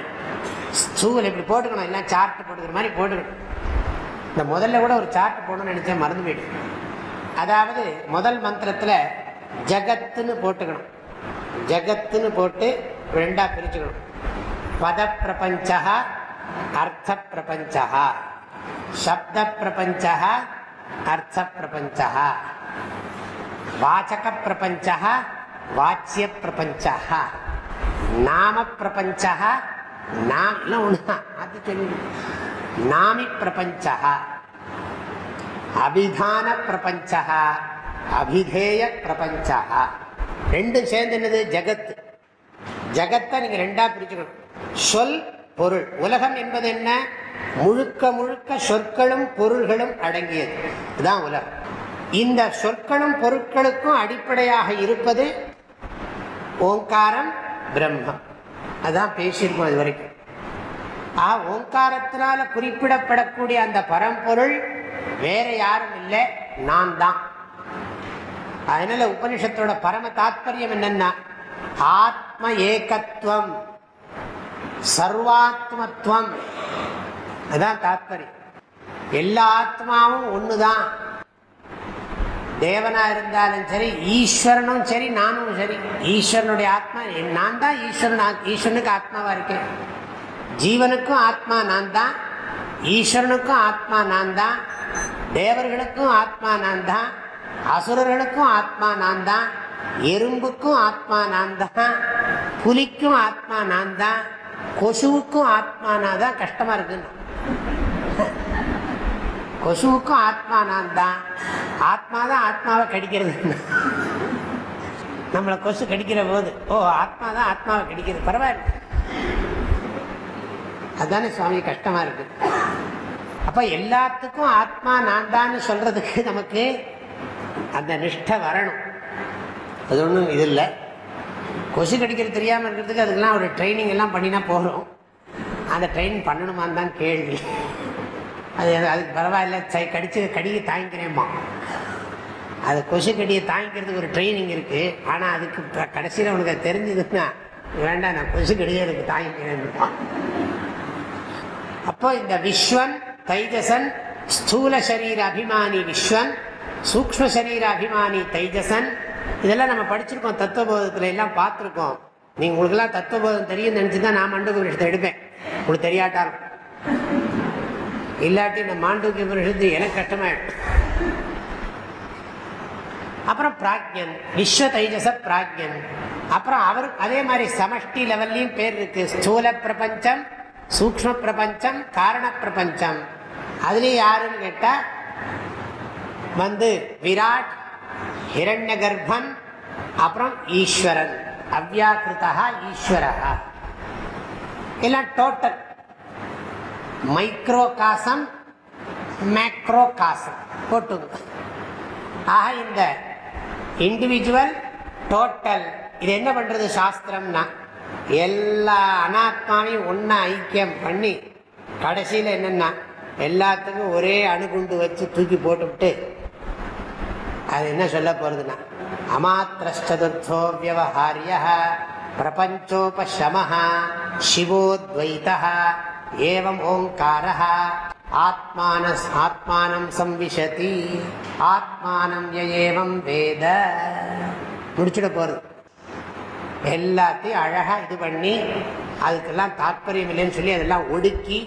ஸ்தூல இப்படி போட்டுக்கணும் எல்லாம் சார்ட் போட்டுக்கிற மாதிரி போட்டுக்கணும். இந்த முதல்ல கூட ஒரு சார்ட் போடணும்னு நினைச்சேன் மறந்து போயிட்டு அதாவது முதல் மந்திரத்தில் ஜகத்துன்னு போட்டுக்கணும். ஜகத்துன்னு போட்டு ரெண்டா பிரிச்சுக்கணும். பத பிரபஞ்சா அர்த்த பிரபஞ்சா சப்த பிரபஞ்சா அர்த்த பிரபஞ்சா வாச்சக பிரபஞ்சா வாச்சிய பிரபஞ்சா நாம பிரபஞ்சா நாம் அது தெரியும் நாமி பிரபஞ்சா அபிதான பிரபஞ்சா அபிதேய பிரபஞ்சா ரெண்டும் சேர்ந்து என்னது? ஜகத். ஜகத்தை நீங்க ரெண்டா பிரிச்சுக்கணும். சொல் பொருள். உலகம் என்பது என்ன? முழுக்க முழுக்க சொற்களும் பொருள்களும் அடங்கியது. இதுதான் உலகம். இந்த சொற்களும் பொருட்களுக்கும் அடிப்படையாக இருப்பது ஓங்காரம் பிரம்மம். அதான் பேசியிருக்கோம் இது வரைக்கும். ஆ ஓங்காரத்தினால குறிப்பிடப்படக்கூடிய அந்த பரம்பொருள் வேற யாரும் இல்லை நான் தான். அதனால உபனிஷத்தோட பரம தாத்பரியம் என்னன்னா ஆத்ம ஏகத்துவம் சர்வாத்மத்துவம் அதான் தாத்பரியம். எல்லா ஆத்மாவும் ஒண்ணுதான். தேவனா இருந்தாலும் சரி ஈஸ்வரனும் சரி நானும் சரி. ஈஸ்வரனுடைய ஆத்மா நான் தான் ஈஸ்வரன் ஈஸ்வரனுக்கு ஆத்மாவா இருக்கேன். ஜீவனுக்கும் ஆத்மா நான் தான் ஈஸ்வரனுக்கும் ஆத்மா நான் தான் தேவர்களுக்கும் ஆத்மா நான் தான் அசுரர்களுக்கும் ஆத்மா நான் தான் எறும்புக்கும் ஆத்மா நான் தான் புலிக்கும் ஆத்மா நான் தான் கொசுவுக்கும் ஆத்மா நான் தான் கஷ்டமா இருக்குன்னு. கொசுவுக்கும் ஆத்மா நான் தான். ஆத்மா தான் ஆத்மாவை கடிக்கிறது. நம்மளை கொசு கடிக்கிற போது ஓ ஆத்மா தான் ஆத்மாவை கடிக்கிறது. பரவாயில்ல. அதுதானே சுவாமி கஷ்டமா இருக்கு. அப்ப எல்லாத்துக்கும் ஆத்மா நான் தான் சொல்றதுக்கு நமக்கு அந்த நிஷ்டை வரணும். அது ஒன்றும் இது இல்லை. கொசு கடிக்கிறது தெரியாமல் இருக்கிறதுக்கு அதுக்கெல்லாம் ஒரு ட்ரைனிங் எல்லாம் பண்ணினா போகிறோம் அந்த ட்ரைனிங் பண்ணணுமான்னு தான் கேள்வி. அது அதுக்கு பரவாயில்ல. சை கடிச்சு கடியை தாங்கிக்கிறேம்மா. அது கொசு கடியை தாங்கிக்கிறதுக்கு ஒரு ட்ரைனிங் இருக்கு. ஆனால் அதுக்கு கடைசியில் உனக்கு அது தெரிஞ்சதுன்னா வேண்டாம் நான் கொசு கடியை எனக்கு தாங்கிக்கிறேன் அப்போ இந்த விஸ்வன் தைஜசன் ஸ்தூல சரீர அபிமானி விஸ்வன் சூக்ம சரீர அபிமானி தைஜசன் இதெல்லாம் நம்ம படிச்சிருக்கோம் தத்துவபோதத்தில் எல்லாம் பார்த்துருக்கோம். நீங்கள் உங்களுக்கெல்லாம் தத்துவபோதம் தெரியும் நினச்சி தான் நான் மண்டப எடுப்பேன். உங்களுக்கு தெரியாட்டாலும். இல்லாட்டி இந்த மாண்டூக்கிய உபனிஷத்து எனக்கு கஷ்டமாயிடும். அப்புறம் பிராக்யன் விஸ்வ தைஜச பிராக்யன் அப்புறம் அவர் அதே மாதிரி சமஷ்டி லெவல்லையும் பேர் இருக்கு. ஸ்தூல பிரபஞ்சம் சூக்ம பிரபஞ்சம் காரண பிரபஞ்சம். அதுலேயும் யாருன்னு கேட்டா வந்து விராட் ஹிரண்ய கர்ப்பன் அப்புறம் ஈஸ்வரன். அவ்யாக்கிருத்தா ஈஸ்வரா எல்லாம் டோட்டல் மைக்ரோ காசம் மேக்ரோ காசம் போட்டுங்க ஆக இந்த இண்டிவிஜுவல் டோட்டல் இது என்ன பண்றது சாஸ்திரம்னா எல்லா அனாத்மாவையும் ஒன்னா ஐக்கியம் பண்ணி கடைசியில் என்னன்னா எல்லாத்துக்கும் ஒரே அணுகுண்டு வச்சு தூக்கி போட்டுவிட்டு அது என்ன சொல்ல போறதுன்னா அமாத்திரச்சதுர்த்தோ வியவஹாரிய பிரபஞ்சோபம சிவோத்வைத ஏவம் ஓங்கார ஆத்மான ஆத்மானம் சம்விஷதி ஆத்மானம் ஏவம் வேத முடிச்சுட போறது. எல்லாத்தையும் அழகா இது பண்ணி அதுக்கெல்லாம் தாற்பயம் இல்லைன்னு சொல்லி அதெல்லாம் ஒடுக்கி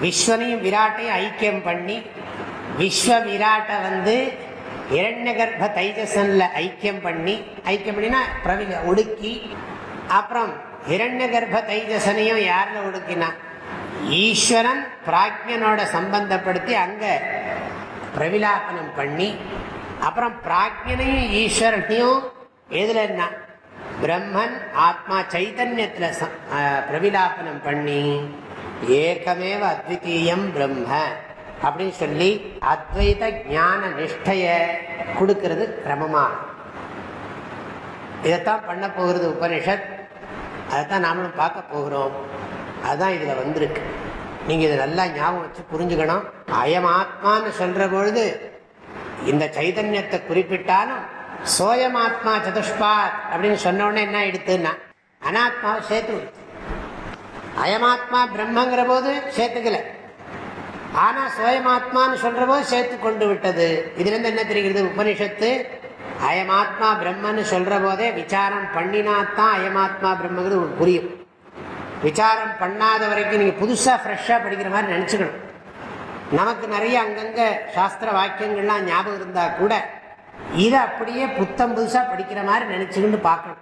விஸ்வனையும் விராட்டையும் ஐக்கியம் பண்ணி விஸ்வ விராட்டை வந்து இரண்ய கர்ப்ப தைஜசன்ல ஐக்கியம் பண்ணி ஐக்கியம் பண்ணினா பிரவில ஒடுக்கி அப்புறம் இரண்ய கர்ப்ப தைஜசனையும் யாரில் ஒடுக்கினா ஈஸ்வரன் பிராக்ஞனோட சம்பந்தப்படுத்தி அங்கே பிரவிலாபனம் பண்ணி அப்புறம் பிராக்ஞனையும் ஈஸ்வரனையும் எதில் என்ன பிரம்மன் ஆத்மா சைத்தன்யத்துல பிரவிலாபனம் பண்ணி ஏகமேவ அத்விதீயம் பிரம்ம அப்படின்னு சொல்லி அத்வைத ஞான நிஷ்டைய கொடுக்கறது கிரமமாக இதைத்தான் பண்ண போகிறது உபனிஷத் அதைத்தான் நாமளும் பார்க்க போகிறோம். அதுதான் இதில் வந்திருக்கு. நீங்கள் இதை நல்லா ஞாபகம் வச்சு புரிஞ்சுக்கணும். அயம் ஆத்மான்னு சொல்கிற பொழுது இந்த சைதன்யத்தை குறிப்பிட்டாலும் சோயமாத்மா சதுஷ்பாத் அப்படின்னு சொன்னோடனே என்ன எடுத்துன்னா அனாத்மாவை சேர்த்து அயமாத்மா பிரம்மங்கிற போது சேர்த்துக்கல. ஆனால் சுயமாத்மான்னு சொல்கிற போது சேர்த்து கொண்டு விட்டது. இதுலேருந்து என்ன தெரிகிறது? உபனிஷத்து அயமாத்மா பிரம்மன்னு சொல்கிற போதே விசாரம் பண்ணினாத்தான் அயமாத்மா பிரம்மங்கிறது உங்களுக்கு புரியும். விசாரம் பண்ணாத வரைக்கும் நீங்கள் புதுசாக ஃப்ரெஷ்ஷாக படிக்கிற மாதிரி நினச்சிக்கணும். நமக்கு நிறைய அங்கங்கே சாஸ்திர வாக்கியங்கள்லாம் ஞாபகம் இருந்தால் கூட இதை அப்படியே புத்தம் புதுசாக படிக்கிற மாதிரி நினச்சிக்கிட்டு பார்க்கணும்.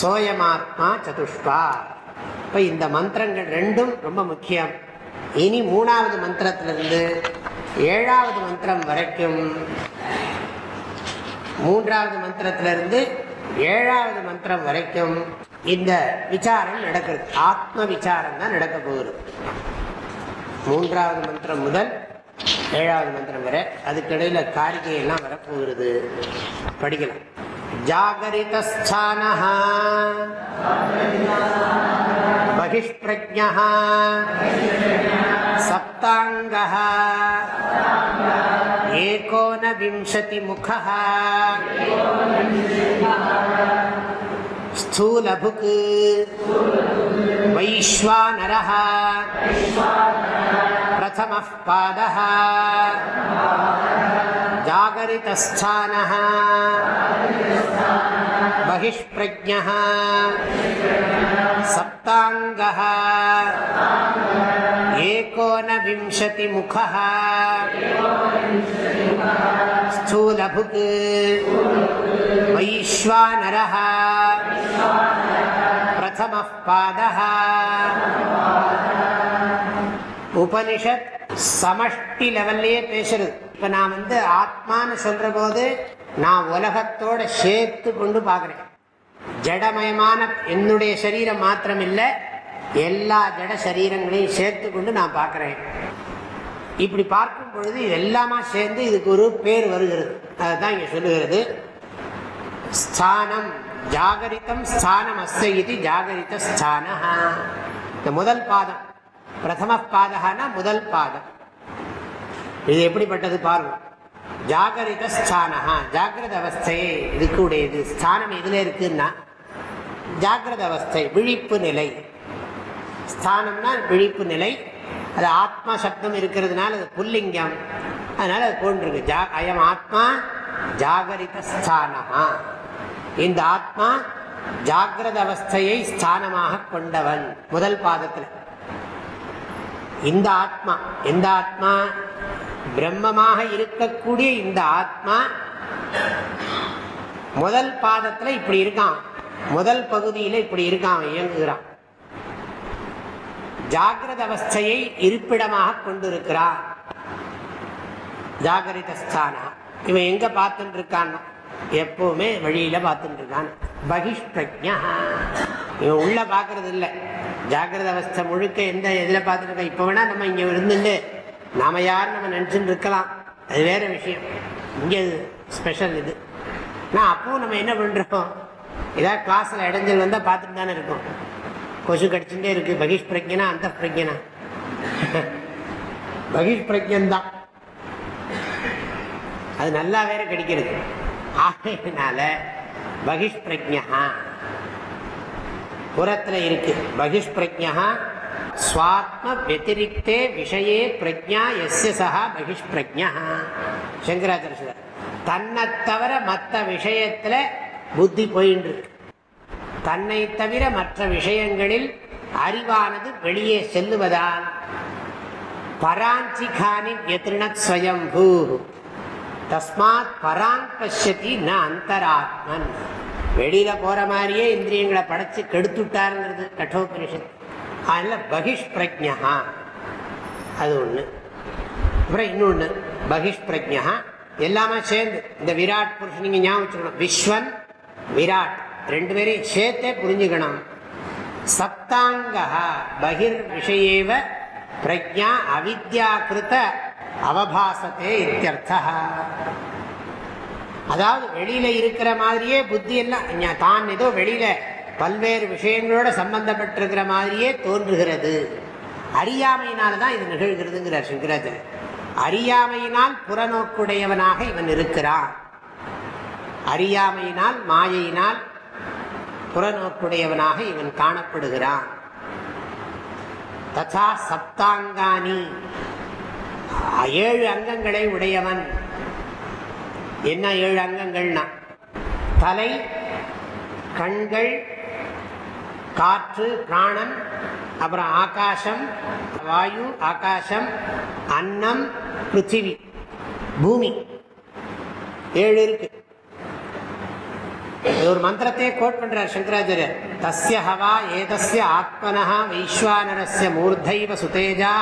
சோயமாத்மா சதுஷ்பா. இப்போ இந்த மந்திரங்கள் ரெண்டும் ரொம்ப முக்கியம். இனி மூணாவது மந்திரத்திலிருந்து ஏழாவது மந்திரம் வரைக்கும் மூன்றாவது மந்திரத்திலிருந்து ஏழாவது மந்திரம் வரைக்கும் இந்த விசாரம் நடக்கிறது. ஆத்ம விசாரம் தான் நடக்க போகுது. மூன்றாவது மந்திரம் முதல் ஏழாவது மந்திரம் வரை அதுக்கிடையில காரிகை எல்லாம் வரப்போகிறது. படிக்கலாம். ஜாகரிதான பகிஷ்பிரஜ சப்தாங்க एकोनविंशतिमुखः। स्थूलभुक् वैश्वानरः। प्रथमः पादः। जागरितस्थानः। बहिष्प्रज्ञः। सप्ताङ्गः। एकोनविंशतिमुखः। स्थूलभुक् वैश्वानरः प्रथमः पादः உபனிஷத் சமஷ்டி லெவல்லையே பேசுறது இப்ப நான் வந்து ஆத்மான்னு சொல்ற போது நான் உலகத்தோட சேர்த்து கொண்டு பார்க்கிறேன் ஜடமயமான என்னுடைய சரீரம் மாத்திரம் இல்லை எல்லா ஜட சரீரங்களையும் சேர்த்து கொண்டு நான் பார்க்கிறேன் இப்படி பார்க்கும் பொழுது இது எல்லாமா சேர்ந்து இதுக்கு ஒரு பேர் வருகிறது. அதுதான் இங்க சொல்லுகிறது. ஸ்தானம் ஜாகரித்தம் ஸ்தானம் அஸ்ய இது ஸ்தான இந்த முதல் பாதம் பிரதம பாதகானா முதல் பாதம். இது எப்படிப்பட்டது பாருங்க. ஜாகரித ஸ்தானஹா ஜாகிரத அவஸ்தையே இதுக்கு உடையது. ஸ்தானம் எதுல இருக்குன்னா ஜாகிரத அவஸ்தை விழிப்பு நிலை. ஸ்தானம்னா விழிப்பு நிலை அது ஆத்மா சப்தம் இருக்கிறதுனால அது புல்லிங்கம். அதனால அது போன்றிருக்கு. ஜா அயம் ஆத்மா ஜாகரித ஸ்தானமா இந்த ஆத்மா ஜாகிரத அவஸ்தையை ஸ்தானமாக கொண்டவன். முதல் பாதத்தில். இந்த ஆத்மா எந்த ஆத்மா? பிரம்மமாக இருக்கக்கூடிய இந்த ஆத்மா முதல் பாதத்தில் இப்படி இருக்கான். முதல் பகுதியில் இப்படி இருக்கான் இயங்குகிறான். ஜாகிரத அவஸ்தையை இருப்பிடமாக கொண்டிருக்கிறார். ஜாகரித ஸ்தானா இவன் எங்க பார்த்துட்டு இருக்கான் எப்பவுமே வழியில பார்த்துட்டு இருக்கான் பகிஷ்பிரஜா இவன் உள்ள பாக்குறது இல்லை ஜாகிரத அவஸ்தை முழுக்க எந்த இதுல பார்த்துட்டு இருக்க இப்ப வேணா நம்ம இங்க இருந்துட்டு நாம யார் நம்ம நினைச்சுட்டு இருக்கலாம் அது வேற விஷயம். இங்க ஸ்பெஷல் இது. நான் அப்பவும் நம்ம என்ன பண்றோம்? ஏதாவது கிளாஸ்ல இடைஞ்சல் வந்தா பார்த்துட்டு தானே இருக்கோம். கொசு கடிச்சுட்டே இருக்கு பகிஷ் பிரஜனா அந்த பிரஜனா பகிஷ் பிரஜன்தான் அது நல்லா வேற கிடைக்கிறது. ஆகையினால பகிஷ் பிரஜா புறத்துல இருக்கு. பகிஷ் பிரஜா ஸ்வாத்ம வத்திரிக்தே விஷயே பிரஜா எஸ்ய சகா பகிஷ் பிரஜா சங்கராச்சாரிய தன்னை தவிர மற்ற விஷயத்துல புத்தி போயின்னு இருக்கு தன்னை தவிர மற்ற விஷயங்களில் அறிவானது வெளியே செல்லுவதால் பராஞ்சிகானி வியதிருணத் ஸ்வயம்பூ தஸ்மாத் பராங் பசதி ந அந்தராத்மன். வெளியில போற மாதிரியே இந்திரியங்களை படைச்சு கெடுத்துட்டாருங்கிறது கட்டோபனிஷத். அதில் பகிஷ் பிரஜா அது ஒண்ணு. அப்புறம் இன்னொன்று பகிஷ் பிரஜா எல்லாமே சேர்ந்து இந்த விராட் புருஷன் நீங்க ஞாபகம் வச்சுக்கணும். விஸ்வன் விராட். ரெண்டு பேரையும் சேர்த்தே புரிஞ்சுக்கணும். சப்தாங்கா பகிர் விஷயேவ பிரஜா அவித்யாக்கிருத்த அவபாசத்தே இத்தியர்த்தா அதாவது வெளியில இருக்கிற மாதிரியே புத்தி எல்லாம் தான் ஏதோ வெளியில பல்வேறு விஷயங்களோட சம்பந்தப்பட்டிருக்கிற மாதிரியே தோன்றுகிறது. அறியாமையினால்தான் இது நிகழ்கிறதுங்கிறார் சங்கராச்சாரியர் அறியாமையினால் புறநோக்குடையவனாக இவன் இருக்கிறான். அறியாமையினால் மாயையினால் புறநோக்குடையவனாக இவன் காணப்படுகிறான். ததா சப்தாங்கானி. ஏழு அங்கங்களை உடையவன். என்ன ஏழு அங்கங்கள்னா? தலை கண்கள் காற்று பிராணன் அப்புறம் ஆகாசம் வாயு ஆகாசம் அன்னம் பிருத்திவி. பூமி. ஏழு இருக்கு. இது ஒரு மந்திரத்தையே கோட் பண்றார் சங்கராச்சாரியர் தஸ்ய ஹவா ஏதஸ்ய ஆத்மனா வைஸ்வானரஸ்ய மூர்த்தைவ சுதேஜா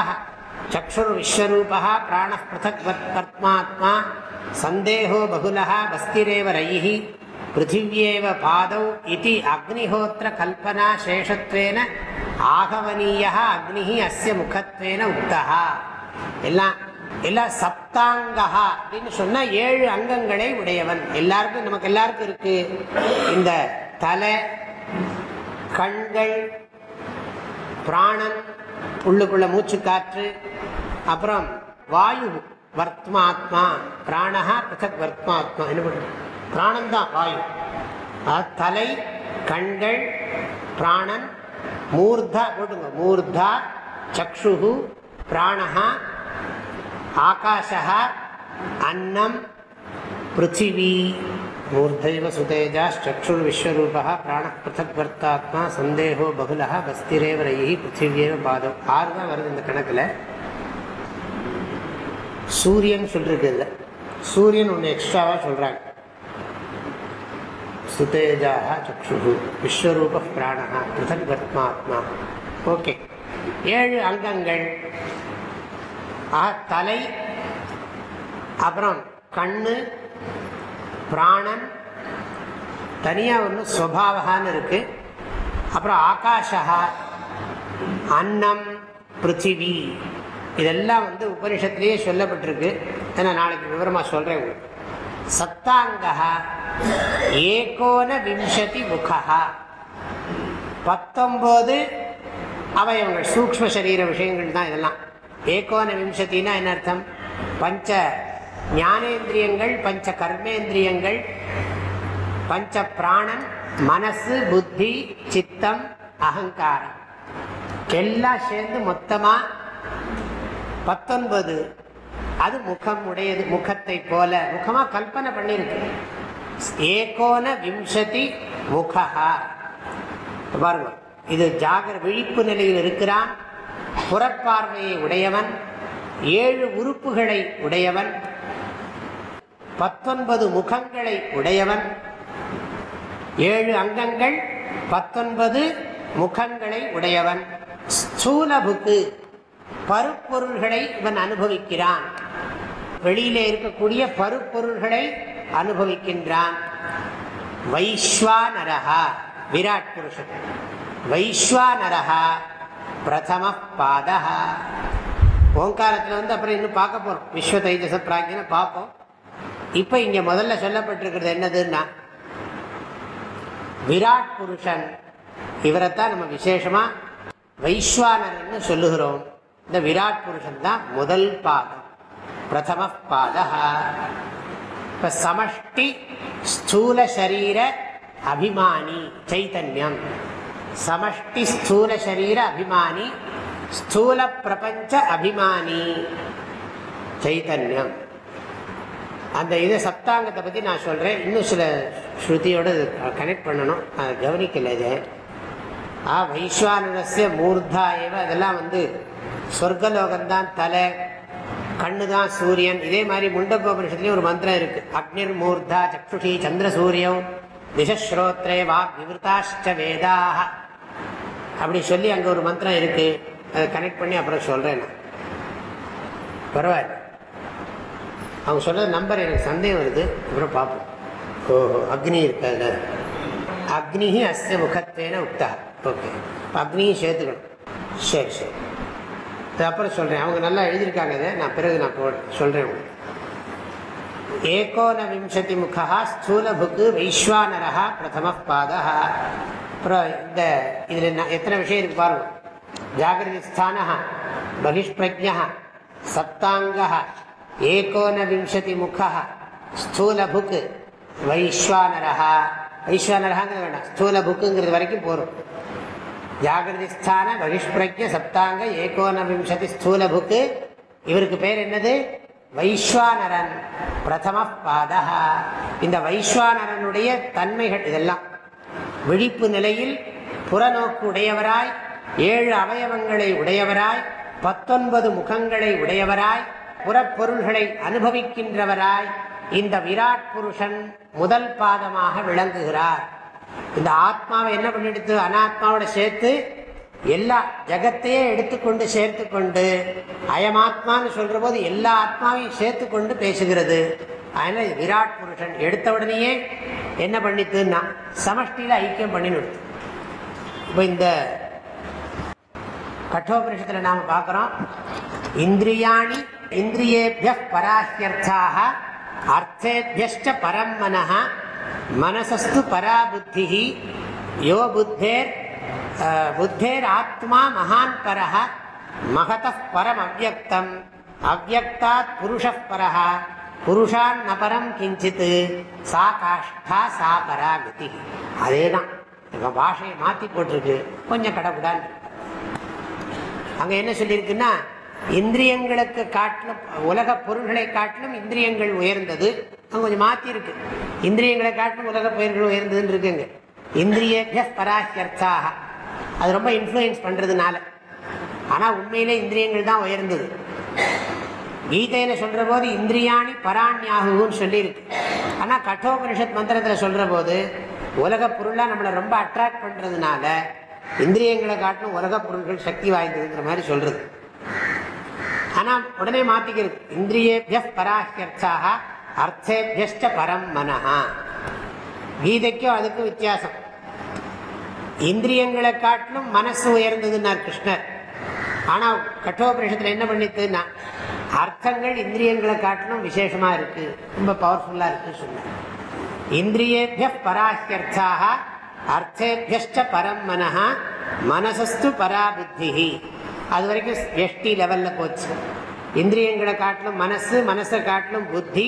சக்ஷுர் விஸ்வரூபா பிராண பிருத்தக் பத்மாத்மா சந்தேகோ பகுலா பஸ்திரேவ ரயி பிருத்திவியேவ பாதௌ இது அக்னிஹோத்திர கல்பனா சேஷத்வேன ஆகவனீயா அக்னி அஸ்ய முகத்வேன உக்தா எல்லாம் எல்லா சப்தாங்கா அப்படின்னு சொன்னா ஏழு அங்கங்களை உடையவன். எல்லாருக்கும் நமக்கு எல்லாருக்கும் இருக்கு. இந்த தலை கண்கள் பிராணன் உள்ளுக்குள்ள மூச்சு காற்று அப்புறம் வாயு வர்த்மாத்மா. பிராணஹா பிருத்தக் வர்த்மாத்மா. என்ன பண்ணுறது பிராணம் தான் வாயு தலை கண்கள் பிராணன் மூர்தா போட்டுங்க மூர்தா சக்ஷு பிராணஹா ஆகாஷா அன்னம் பிருத்திவி மூர்தைவ சுதேஜா சக்ஷுர் விஸ்வரூபா பிராண பிருத்தக் வர்த்தாத்மா சந்தேகோ பகுலா பஸ்திரேவ ரயி பிருத்திவியேவ பாதம் ஆறு தான் வருது இந்த கணக்கில். சூரியன் சொல்லிருக்கு இல்லை. சூரியன் ஒன்று எக்ஸ்ட்ராவாக சொல்கிறாங்க சுதேஜாக சக்ஷு விஸ்வரூப பிராணா பிருத்தக் வர்த்மாத்மா ஓகே ஏழு அங்கங்கள். தலை அப்புறம் கண்ணு பிராணன் தனியாக ஒன்று ஸ்வபாவகான்னு இருக்கு. அப்புறம் ஆகாஷா அன்னம் பிருத்திவி. இதெல்லாம் வந்து உபனிஷத்துலேயே சொல்லப்பட்டிருக்கு. ஏன்னா நாளைக்கு விவரமாக சொல்கிறேன் உங்களுக்கு. சத்தாங்கா ஏகோன விம்சதி முகா பத்தொம்போது அவயவங்கள் சூக்ம சரீர விஷயங்கள் தான் இதெல்லாம். ஏகோன விம்சத்தின்னா என்ன அர்த்தம்? பஞ்ச ஞானேந்திரியங்கள் பஞ்ச கர்மேந்திரியங்கள் பஞ்ச பிராணன் மனசு புத்தி சித்தம் அகங்காரம். எல்லாம் சேர்ந்து மொத்தமா பத்தொன்பது. அது முகம் உடையது முகத்தை போல. முகமா கல்பனை பண்ணிருக்கு. ஏகோன விம்சதி முகா பாருங்க. இது ஜாகர விழிப்பு நிலையில் இருக்கிறான். புறப்பார்வையை உடையவன் ஏழு உறுப்புகளை உடையவன் பத்தொன்பது முகங்களை உடையவன் ஏழு அங்கங்கள் பத்தொன்பது முகங்களை உடையவன். ஸ்தூலபுக்கு பருப்பொருள்களை இவன் அனுபவிக்கிறான். வெளியிலே இருக்கக்கூடிய பருப்பொருள்களை அனுபவிக்கின்றான். வைஸ்வானரகா விராட் புருஷன். வைஸ்வானரகா பிரதம பாத ஓங்காரத்தில் வந்து அப்புறம் இன்னும் பார்க்க போகிறோம் விஸ்வ தைஜச பிராக்கியனை பார்ப்போம். இப்போ இங்கே முதல்ல சொல்லப்பட்டிருக்கிறது என்னதுன்னா விராட் புருஷன். இவரைத்தான் நம்ம விசேஷமாக வைஸ்வானர்னு சொல்லுகிறோம். இந்த விராட் புருஷன் தான் முதல் பாதம். பிரதம பாத இப்போ சமஷ்டி ஸ்தூல சரீர அபிமானி சைத்தன்யம் சமஷ்டி ஸ்தூல சரீர அபிமானி ஸ்தூல பிரபஞ்ச அபிமானி. சைத்தன்யம் அந்த இது சப்தாங்கத்தை பற்றி நான் சொல்கிறேன் இன்னும் சில ஸ்ருதியோடு கனெக்ட் பண்ணணும். அதை கவனிக்கல இது. ஆ வைஸ்வானரஸ்ய மூர்தா ஏவ அதெல்லாம் வந்து சொர்க்கலோகம்தான் தலை கண்ணு தான் சூரியன். இதே மாதிரி முண்டகோபனிஷத்துலேயும் ஒரு மந்திரம் இருக்குது அக்னிர் மூர்தா சக்ஷுஷி சந்திர சூரியம் திசஸ்ரோத்ரே வாக் விவருத்தாஷ்ட வேதாக அப்படி சொல்லி அங்கே ஒரு மந்திரம் இருக்கு. அதை கனெக்ட் பண்ணி அப்புறம் சொல்கிறேன் நான். பரவாயில்ல. அவங்க சொல்கிற நம்பர் எனக்கு சந்தேகம் வருது. அப்புறம் பார்ப்போம். ஓஹோ அக்னி இருக்காது அக்னி அஸ்ய முகத்தேன உக்தா. ஓகே. அக்னியும் சேர்த்துக்கணும். சரி சரி. அது அப்புறம் சொல்கிறேன் அவங்க நல்லா எழுதியிருக்காங்க இதை. நான் பிறகு நான் போ சொல்கிறேன் உங்களுக்கு. ஏகோன விம்சதி முகா ஸ்தூலபுக்கு வைஸ்வானரா பிரதம பாதா அப்புறம் இந்த இதில் எத்தனை விஷயம் இருக்கு பாருங்க. ஜாகிரதி ஸ்தானா பகிஷ்பிரஜா சப்தாங்க ஏகோனவிம்சதி விம்சதி ஸ்தூல ஸ்தூலபுக் வைஸ்வானரா வைஸ்வானரகாங்கிறது வேண்டாம் ஸ்தூலபுக்குங்கிறது வரைக்கும் போகிறோம் ஜாகிரதி ஸ்தான பகிஷ்பிரஜ சப்தாங்க ஏகோனவிம்சதி ஸ்தூல புக் இவருக்கு பேர் என்னது? வைஸ்வானரன் பிரதம பாதா இந்த வைஸ்வானரனுடைய தன்மைகள் இதெல்லாம். விழிப்பு நிலையில் புறநோக்கு உடையவராய் ஏழு அவயவங்களை உடையவராய் பத்தொன்பது முகங்களை உடையவராய் புறப்பொருள்களை அனுபவிக்கின்றவராய் இந்த விராட் புருஷன் முதல் பாதமாக விளங்குகிறார். இந்த ஆத்மாவை என்ன பண்ணிடுத்து? அனாத்மாவோட சேர்த்து எல்லா ஜகத்தையே எடுத்துக்கொண்டு சேர்த்து கொண்டு அயமாத்மான்னு சொல்ற போது எல்லா ஆத்மாவையும் சேர்த்து கொண்டு பேசுகிறது. அதனால விராட் புருஷன் எடுத்த உடனேயே என்ன பண்ணித்துன்னா சமஷ்டியில் ஐக்கியம் பண்ணி நிறுத்து. இப்போ இந்த கட்டோபனிஷத்துல நாம் பார்க்குறோம் இந்திரியாணி இந்திரியேபிய பராஹ்யர்த்தாக அர்த்தேபியஷ்ட பரம் மனஹ மனசஸ்து பரா புத்தி யோ புத்தேர் புத்தேர் ஆத்மா மகான் பரஹ மகத பரம் அவ்வக்தம் அவ்வக்தாத் புருஷ பரஹ புருஷான் நபரம் கிஞ்சித்து சா காஷ்டா சா பராகதி அதே தான் பாஷையை மாற்றி போட்டிருக்கு. கொஞ்சம் கடவுடான். அங்க என்ன சொல்லியிருக்குன்னா இந்திரியங்களுக்கு காட்டிலும் உலக பொருள்களை காட்டிலும் இந்திரியங்கள் உயர்ந்தது. அங்க கொஞ்சம் மாத்தி இருக்கு. இந்திரியங்களை காட்டிலும் உலக பொருள்கள் உயர்ந்ததுன்னு இருக்குங்க. இந்திரிய பராஹ்யர்த்தாக அது ரொம்ப இன்ஃப்ளூயன்ஸ் பண்றதுனால. ஆனா உண்மையிலே இந்திரியங்கள் தான் உயர்ந்தது. கீதையில சொல்ற போது இந்திரியாணி பராண்யாகுன்னு சொல்லியிருக்கு. ஆனா கட்டோபனிஷத் மந்திரத்துல சொல்ற போது உலக பொருளா நம்மளை ரொம்ப அட்ராக்ட் பண்றதுனால இந்திரியங்களை காட்டிலும் உலக பொருள்கள் சக்தி வாய்ந்ததுங்கிற மாதிரி சொல்றது. ஆனா உடனே மாத்திக்கிறது. இந்திரியேபிய பராஹ்யர்த்தாக அர்த்தேபியஷ்ட பரம் மனஹா. கீதைக்கும் அதுக்கும் வித்தியாசம். இந்திரியங்களை காட்டிலும் மனசு உயர்ந்ததுன்னார் கிருஷ்ணர். ஆனா கட்டோபனிஷத்துல என்ன பண்ணித்துன்னா அர்த்தங்கள் இந்திரியங்களை காட்டிலும் விசேஷமா இருக்கு. ரொம்ப பவர்ஃபுல்லா இருக்கு சொன்னார் இந்திரியேபிய பராஹ்யர்த்தாக அர்த்தேபியஷ்ட பரம் மனஹா மனசஸ்து பராபுத்தி அது வரைக்கும் எஷ்டி லெவல்ல போச்சு. இந்திரியங்களை காட்டிலும் மனசு மனசை காட்டிலும் புத்தி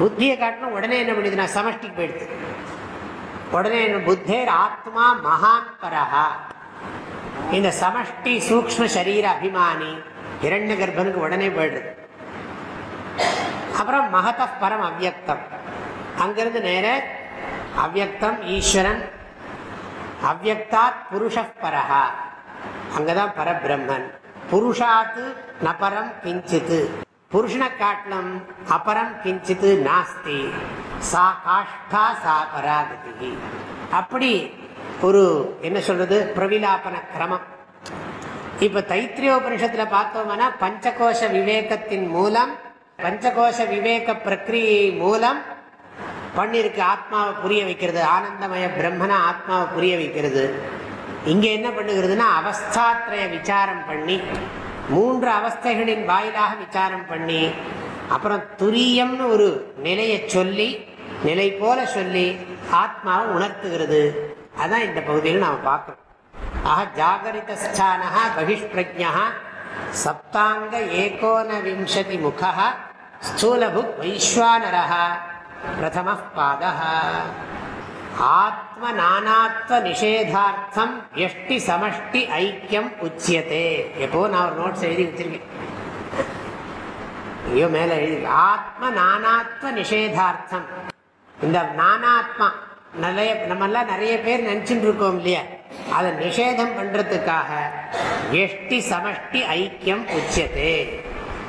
புத்தியை காட்டிலும் உடனே என்ன பண்ணிதுன்னா சமஷ்டிக்கு போயிடுது. உடனே என்ன புத்தேர் ஆத்மா மகான் பரஹா இந்த சமஷ்டி சூக்ம சரீர அபிமானி இரண்ய கர்ப்பனுக்கு உடனே போயிடுது அப்புறம் மகத பரம் அவ்யக்தம் அங்கிருந்து நேர அவ்யக்தம் ஈஸ்வரன் அவ்யக்தாத் புருஷ பரஹா. அங்கதான் பரபிரம்மன். புருஷாத்து நபரம் கிஞ்சித்து. புருஷனை காட்டிலும் அபரம் கிஞ்சித்து நாஸ்தி. சா காஷ்டா சா பராகதி அப்படி ஒரு என்ன சொல்றது பிரவிலாபன கிரமம். இப்ப தைத்திரியோபனிஷத்துல பார்த்தோம்னா பஞ்சகோஷ விவேகத்தின் மூலம் பஞ்சகோஷ விவேக பிரக்கிரியை மூலம் பண்ணிருக்கு ஆத்மாவை புரிய வைக்கிறது. ஆனந்தமய பிரம்மன ஆத்மாவை புரிய வைக்கிறது. இங்க என்ன பண்ணுகிறதுனா அவஸ்தாத்திரைய விசாரம் பண்ணி மூன்று அவஸ்தைகளின் வாயிலாக விசாரம் பண்ணி அப்புறம் துரியம்னு ஒரு நிலையை சொல்லி நிலை போல சொல்லி ஆத்மாவை உணர்த்துகிறது. அதான் இந்த பகுதியில் நாம் பார்க்கணும். ஆக ஜாகரிதஸ்தான பகிஷ்பிரஜா சப்தாங்க ஏகோன விம்சதி முக ஸ்தூலபுக் வைஸ்வானர பிரதம பாத ஆத்ம நானாத்வ நிஷேதார்த்தம் எஷ்டி சமஷ்டி ஐக்கியம் உச்சியதே. எப்போ நான் ஒரு நோட்ஸ் எழுதி வச்சிருக்கேன். ஐயோ மேல எழுதி. ஆத்ம நானாத்வ நிஷேதார்த்தம். இந்த நானாத்மா நிறைய நம்மெல்லாம் நிறைய பேர் நினைச்சுட்டு இருக்கோம் இல்லையா? அதை நிஷேதம் பண்றதுக்காக எஷ்டி சமஷ்டி ஐக்கியம் உச்சியதே.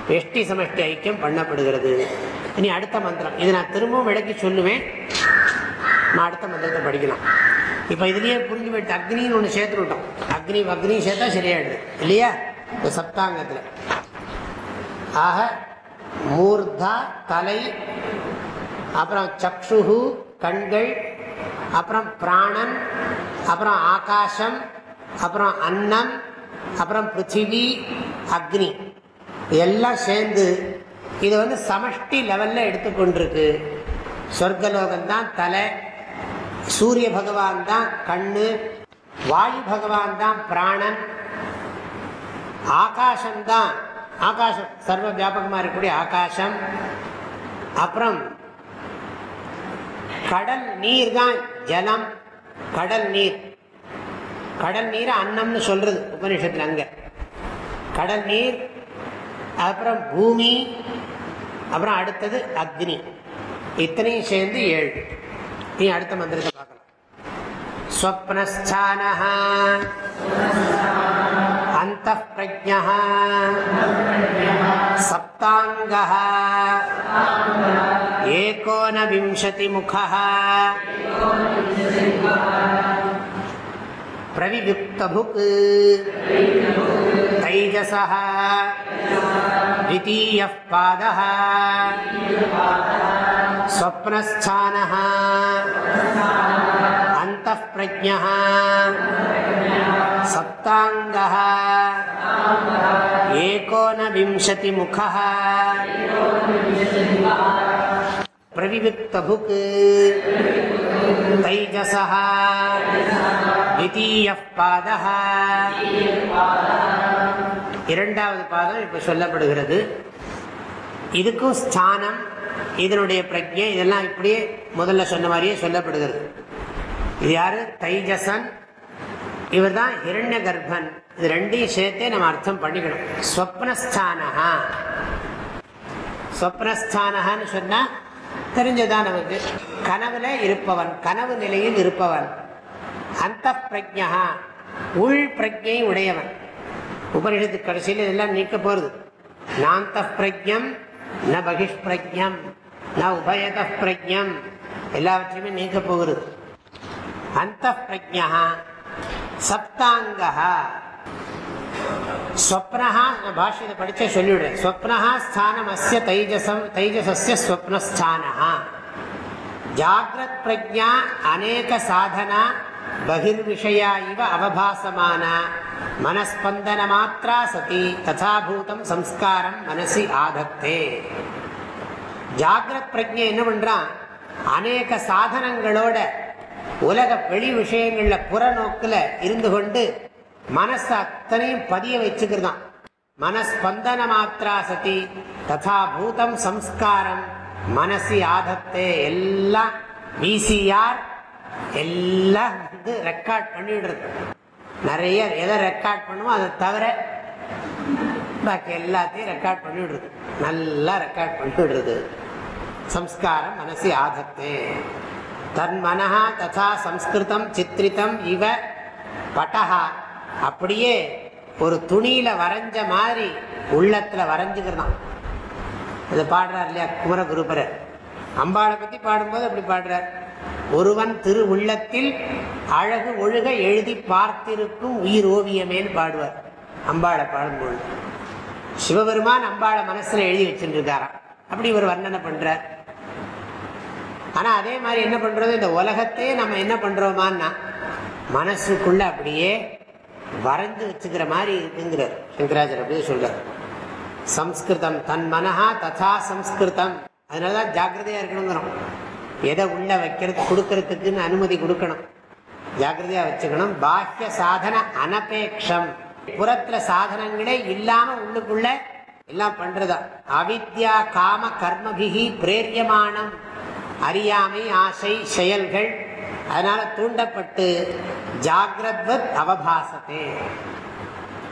எஷ்டி சமஷ்டி ஐக்கியம் பண்ணப்படுகிறது. இனி அடுத்த மந்திரம். இது நான் திரும்பவும் விளக்கி சொல்லுவேன். நான் அடுத்த மந்திரத்தை படிக்கலாம். இப்போ இதுலயே புரிஞ்சு போயிட்டு அக்னின்னு ஒன்று சேர்த்து விட்டோம். அக்னி அக்னி சேர்த்தா சரியாயிடுது. இல்லையா? இந்த சப்தாங்கத்தில். ஆக மூர்தா தலை அப்புறம் சக்ஷுகு கண்கள் அப்புறம் பிராணன் அப்புறம் ஆகாசம் அப்புறம் அன்னம் அப்புறம் பிருத்திவி அக்னி. எல்லாம் சேர்ந்து இது வந்து சமஷ்டி லெவலில் எடுத்துக்கொண்டிருக்கு சொர்க்கலோகம் தான் தலை சூரிய பகவான் தான் கண்ணு வாயு பகவான் தான் பிராணன் ஆகாசம் தான் ஆகாசம் சர்வ வியாபகமாக இருக்கக்கூடிய ஆகாசம் அப்புறம் கடல் நீர் தான் ஜலம். கடல் நீர். கடல் நீர் அன்னம்னு சொல்றது உபனிஷத்தில் அங்கே. கடல் நீர் அப்புறம் பூமி அப்புறம் அடுத்தது அக்னி. இத்தனையும் சேர்ந்து ஏழு. நீ அடுத்த மந்திரத்தை பார்க்கலாம். ஸ்வப்னஸ்தான அந்த பிரஜா சப்தாங்க एकोनविंशतिमुखः प्रवियुक्तभुक् तैजसः द्वितीयः पादः स्वप्नस्थानः अन्तःप्रज्ञः सप्ताङ्गः एकोनविंशतिमुखः प्रविविक्तभुक् तैजसः द्वितीयः பாதः இரண்டாவது பாதம் இப்ப சொல்லப்படுகிறது இதுக்கும் ஸ்தானம் இதனுடைய பிரஜை இதெல்லாம் இப்படியே முதல்ல சொன்ன மாதிரியே சொல்லப்படுகிறது இது யாரு தைஜசன் இவர் தான் ஹிரண்ய கர்ப்பன் இது ரெண்டையும் சேர்த்தே நம்ம அர்த்தம் பண்ணிக்கணும் ஸ்வப்னஸ்தானஹா ஸ்வப்னஸ்தானஹான்னு சொன்னா தெரிஞ்சதான் நமக்கு. கனவுல இருப்பவன் கனவு நிலையில் இருப்பவன். அந்த பிரஜா உள் பிரஜை உடையவன். உபனிஷத்து கடைசியில் இதெல்லாம் நீக்க போறது. நாந்த பிரஜம் ந பகிஷ்பிரஜம் ந உபயத பிரஜம் எல்லாவற்றையுமே நீக்க போகிறது அந்த பிரஜா சப்தாங்கா ஸ்வப்னஹா நான் பாஷ்யத்தை படிச்சே சொல்லிவிடுறேன். ஸ்வப்னஹா ஸ்தானம் அஸ்ய தைஜசம் தைஜசஸ்ய ஸ்வப்னஸ்தானஹா. ஜாகிரத் பிரஜா அநேக சாதனா பகிர்விஷயா இவ அவபாசமான. மனஸ்பந்தன மாத்திரா சதி ததாபூதம் சம்ஸ்காரம் மனசி ஆதத்தே ஜாகிரத் பிரஜை என்ன பண்றான்? அநேக சாதனங்களோட உலக வெளி விஷயங்கள்ல புறநோக்குல இருந்து கொண்டு மனசு அத்தனையும் பதிய வச்சுக்கிறதான். மனஸ்பந்தன மாத்திரா சதி ததா பூதம் சம்ஸ்காரம் மனசி ஆதத்தே எல்லாம் விசிஆர் எல்லாம் வந்து ரெக்கார்ட் பண்ணிடுறது. நிறைய எதை ரெக்கார்ட் பண்ணுமோ அதை தவிர பாக்கி எல்லாத்தையும் ரெக்கார்ட் பண்ணிவிடுறது நல்லா ரெக்கார்ட் பண்ணிவிடுறது சம்ஸ்காரம் மனசி ஆதத்தே. தன் மனஹா ததா சம்ஸ்கிருதம் சித்திரித்தம் இவ பட்டஹா. அப்படியே ஒரு துணியில வரைஞ்ச மாதிரி உள்ளத்துல வரைஞ்சுக்கிறதான். இதை பாடுறார் இல்லையா? குமர குருபரர் அம்பாளை பத்தி பாடும்போது அப்படி பாடுறார். ஒருவன் திரு உள்ளத்தில் அழகு ஒழுக எழுதி பார்த்திருக்கும் உயிர் ஓவியமேன்னு பாடுவார் அம்பாளை பாடும்போது சிவபெருமான் அம்பாளை மனசுல எழுதி வச்சுருக்காராம் அப்படி இவர் வர்ணனை பண்றார். ஆனா அதே மாதிரி என்ன பண்றது? இந்த உலகத்தையே நம்ம என்ன பண்றோமான்னா மனசுக்குள்ள அப்படியே வரைஞ்சு வச்சுக்கிற மாதிரி இருக்குங்கிறார். சங்கராஜர் அப்படியே சொல்றார். சம்ஸ்கிருதம் தன் மனஹா ததா சம்ஸ்கிருதம். அதனாலதான் ஜாக்கிரதையா இருக்கணுங்கிறோம். எதை உள்ள வைக்கிறது கொடுக்கறதுக்குன்னு அனுமதி கொடுக்கணும். ஜாக்கிரதையா வச்சுக்கணும். பாஹ்ய சாதன அனபேக்ஷம். புறத்துல சாதனங்களே இல்லாம உள்ளுக்குள்ள எல்லாம் பண்றதா? அவித்யா காம கர்மபிகி பிரேரியமானம். அறியாமை ஆசை செயல்கள். அதனால தூண்டப்பட்டு ஜாகிரத்வத் அவபாசத்தே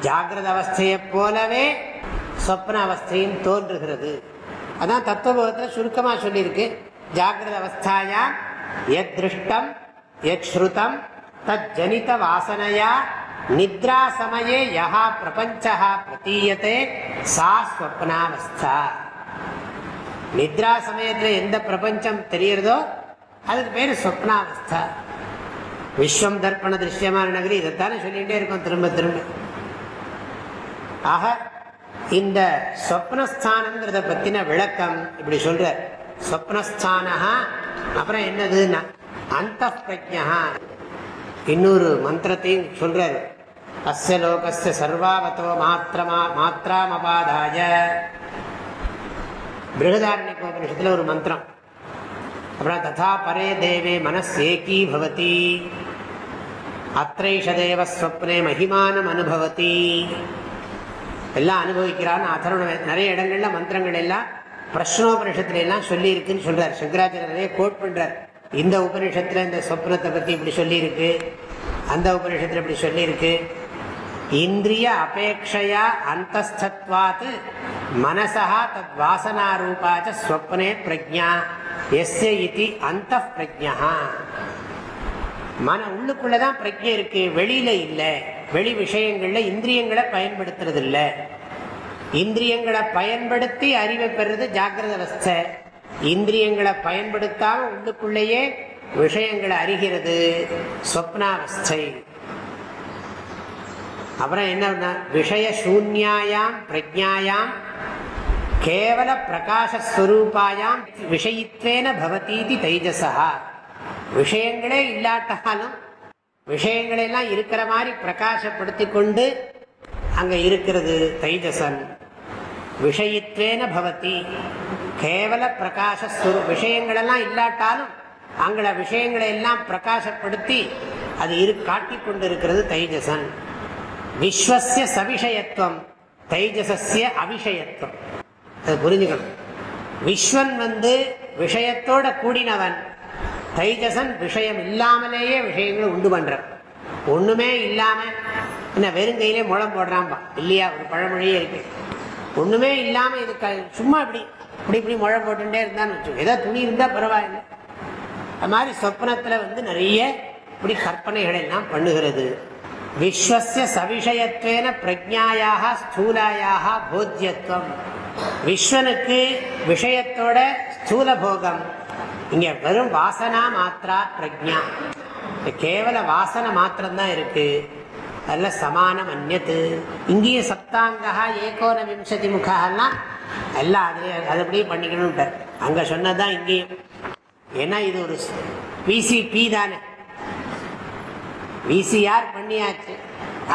ஜாகிரத அவஸ்தையை போலவே சொப்ன அவஸ்தையும் தோன்றுகிறது அதான் தத்துவபோதத்தில் சுருக்கமாக சொல்லியிருக்கு ஜாகிரத அவஸ்தாயா எத் திருஷ்டம் எத் ஸ்ருதம் தத் ஜனித வாசனையா நித்ரா சமயே யா பிரபஞ்சா பிரதீயத்தே சா ஸ்வப்னாவஸ்தா நித்ரா சமயத்தில் எந்த பிரபஞ்சம் தெரியிறதோ அதுக்கு பேர் ஸ்வப்னாவஸ்தா விஸ்வம் தர்ப்பண திருஷ்யமான நகரி இதைத்தானே சொல்லிகிட்டே இருக்கும் திரும்ப திரும்ப. ஆக இந்த சொப்னஸ்தானங்கிறத பற்றின விளக்கம் இப்படி சொல்ற சொப்னஸ்தானஹா அப்புறம் என்னதுன்னா அந்த பிரஜா இன்னொரு மந்திரத்தையும் சொல்றாரு. அஸ்ய லோகஸ்ய சர்வாவதோ மாத்திரமா மாத்திராமபாதாய பிருகதாரண்யகோபனிஷத்துல ஒரு மந்திரம். அப்புறம் ததா பரே தேவே மனசேகீ பவதி. அத்தைஷதேவஸ்வப்னே ஸ்வப்னே மகிமானம் அனுபவத்தி எல்லாம் அனுபவிக்கிறான்னு அதனோட நிறைய இடங்கள்ல மந்திரங்கள் எல்லாம் பிரஷ்னோபனிஷத்துல எல்லாம் சொல்லி இருக்குன்னு சொல்றாரு. நிறைய கோட் பண்றார். இந்த உபனிஷத்துல இந்த சொப்னத்தை பத்தி இப்படி சொல்லியிருக்கு அந்த உபனிஷத்துல இப்படி சொல்லியிருக்கு. இந்திரிய அபேட்சையா அந்தஸ்தத்வாத் மனசா தத் வாசனாரூபாச்ச ஸ்வப்னே பிரஜா எஸ்ய இது அந்த பிரஜா மன உள்ளுக்குள்ளதான் பிரஜை இருக்கு. வெளியில இல்லை. வெளி விஷயங்கள்ல இந்திரியங்களை பயன்படுத்துறது இல்லை இந்திரியங்களை பயன்படுத்தி அறிவை பெறுறது ஜாகிரத அவஸ்தை இந்திரியங்களை பயன்படுத்தாம உள்ளுக்குள்ளேயே விஷயங்களை அறிகிறது சொப்னாவஸ்தை அப்புறம் என்ன விஷய சூன்யாயாம் பிரஜாயாம் கேவல பிரகாசஸ்வரூபாயாம் விஷயித்வேன பவதீதி தைஜசா விஷயங்களே இல்லாட்டாலும் விஷயங்களெல்லாம் இருக்கிற மாதிரி பிரகாசப்படுத்தி கொண்டு அங்க இருக்கிறது தைஜசன் விஷயத்வேன பவதி. கேவல பிரகாசஸ்வரூ விஷயங்களெல்லாம் இல்லாட்டாலும் அங்கள விஷயங்களை எல்லாம் பிரகாசப்படுத்தி அது இரு காட்டி கொண்டிருக்கிறது தைஜசன் விஸ்வசிய சவிஷயத்துவம் தைஜசஸ்ய அவிஷயத்துவம். அது புரிஞ்சுக்கணும். விஸ்வன் வந்து விஷயத்தோட கூடினவன். தைஜசன் விஷயம் இல்லாமலேயே விஷயங்களை உண்டு பண்றான் ஒண்ணுமே இல்லாம என்ன வெறுங்கையிலே முளம் போடுறான்பா. இல்லையா? ஒரு பழமொழியே இருக்கு. ஒண்ணுமே இல்லாம இது க- சும்மா இப்படி இப்படி இப்படி முளம் போட்டுட்டே இருந்தான்னு வச்சு ஏதோ துணி இருந்தா பரவாயில்லை. அது மாதிரி சொப்னத்துல வந்து நிறைய இப்படி கற்பனைகள் எல்லாம் பண்ணுகிறது. விஸ்வசிய சவிஷயத்வேன பிரஜாயாக ஸ்தூலாயாக போத்தியத்துவம். விஸ்வனுக்கு விஷயத்தோட ஸ்தூல போகம் இங்க வெறும் வாசனா மாத்திரா பிரஜா கேவல வாசனை மாத்திரம்தான் இருக்கு. அதில் சமானம் அந்நத்து. இங்கேயும் சப்தாங்கா ஏகோன விம்சதி முகாலாம் எல்லாம் அதுலேயே அது அப்படியே பண்ணிக்கணும்ட்டார் அங்கே சொன்னதுதான் இங்கேயும் ஏன்னா இது ஒரு விசிபி தானே. விசிஆர் பண்ணியாச்சு?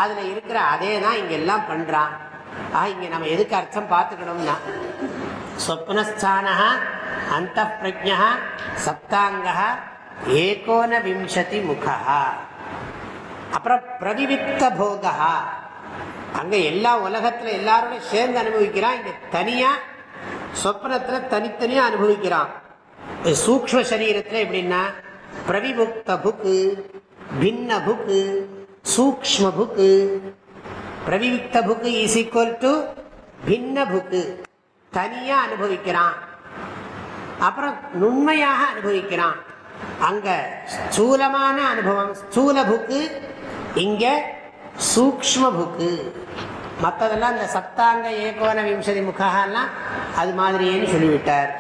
அதுல இருக்கிற அதே தான் இங்க எல்லாம் பண்றான். ஆஹ் இங்க நம்ம எதுக்கு அர்த்தம் பார்த்துக்கணும்னா. சொப்னஸ்தான அந்த பிரஜா சப்தாங்க ஏகோன விம்சதி முகா அப்புறம் பிரதிவித்த போகா அங்க எல்லா உலகத்துல எல்லாரோட சேர்ந்து அனுபவிக்கிறான். இங்க தனியா சொப்னத்துல தனித்தனியா அனுபவிக்கிறான். சூக்ம சூக்ஷ்ம சரீரத்துல எப்படின்னா பிரவிமுக்த புக்கு பின்ன புக்கு சூக்ம புக்கு பிரவிவிக்த புக்கு இஸ் ஈக்குவல் டு பின்ன புக்கு தனியா அனுபவிக்கிறான். அப்புறம் நுண்மையாக அனுபவிக்கிறான். அங்க ஸ்தூலமான அனுபவம். ஸ்தூல புக்கு இங்க சூக்ஷ்ம புக்கு. மற்றதெல்லாம் இந்த சப்தாங்க ஏகோன விம்சதி முகாலாம் அது மாதிரியேன்னு சொல்லிவிட்டார்.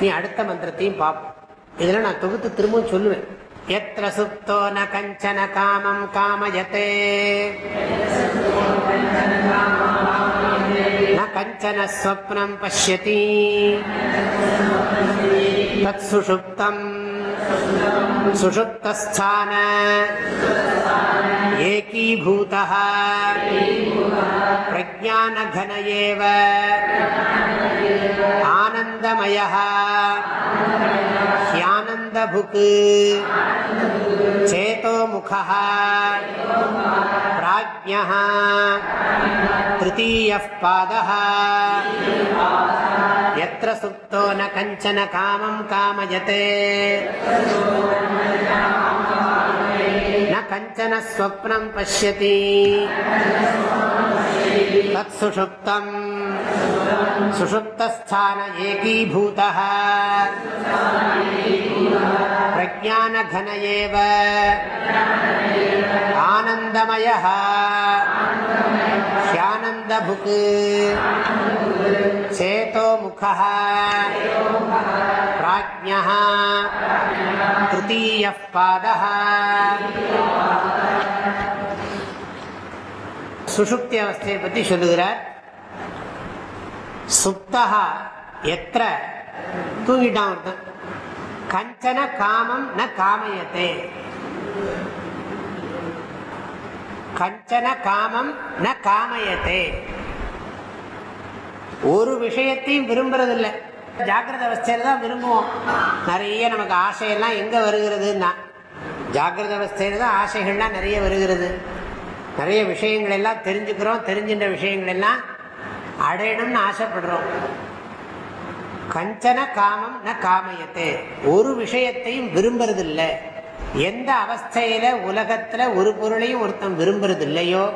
நீ அடுத்த மந்திரத்தையும் பார்ப்போம் இதெல்லாம் நான் தொகுத்து திரும்பவும் சொல்லுவேன். எத்திர சுப்தோ ந கஞ்சன காமம் காமயத்தே. कञ्चन स्वप्नं पश्यति तत्सुषुप्तम् सुषुप्तस्थान एकीभूतः प्रज्ञानघन एव आनन्दमयः புக் சேதோ முக பிராஜ்ய திருத்தீய பாத எத்த சுப்தோ ந கஞ்சன காமம் காமயத்தே கஞ்சன ஸ்வப்னம் பசியதி தத்சுஷுப்தம் சுஷுப்தஸ்தான ஏகீபூத प्रज्ञानघन एव आनन्दमयः ह्यानन्दभुक् चेतोमुखः प्राज्ञः तृतीयः पादः சுஷுப்தி அவஸ்தையை பற்றி சொல்லுகிறார் சுப்தகா எத்திர தூங்கிட்டான் ஒருத்தன் கஞ்சன காமம் ந காமயத்தே கஞ்சன காமம் ந காமயத்தே ஒரு விஷயத்தையும் விரும்புறதில்லை. ஜாக்கிரத அவஸ்தையில தான் விரும்புவோம். நிறைய நமக்கு ஆசையெல்லாம் எங்க வருகிறதுன்னா ஜாக்கிரத அவஸ்தையில தான் ஆசைகள்லாம் நிறைய வருகிறது. நிறைய விஷயங்கள் எல்லாம் தெரிஞ்சுக்கிறோம் தெரிஞ்சின்ற விஷயங்கள் எல்லாம் அடையணும்னு ஆசைப்படுறோம். கஞ்சன காமம் ந காமயத்தே. ஒரு விஷயத்தையும் விரும்புறதில்லை. எந்த அவஸ்தையில உலகத்துல ஒரு பொருளையும் ஒருத்தன் விரும்புறது இல்லையோ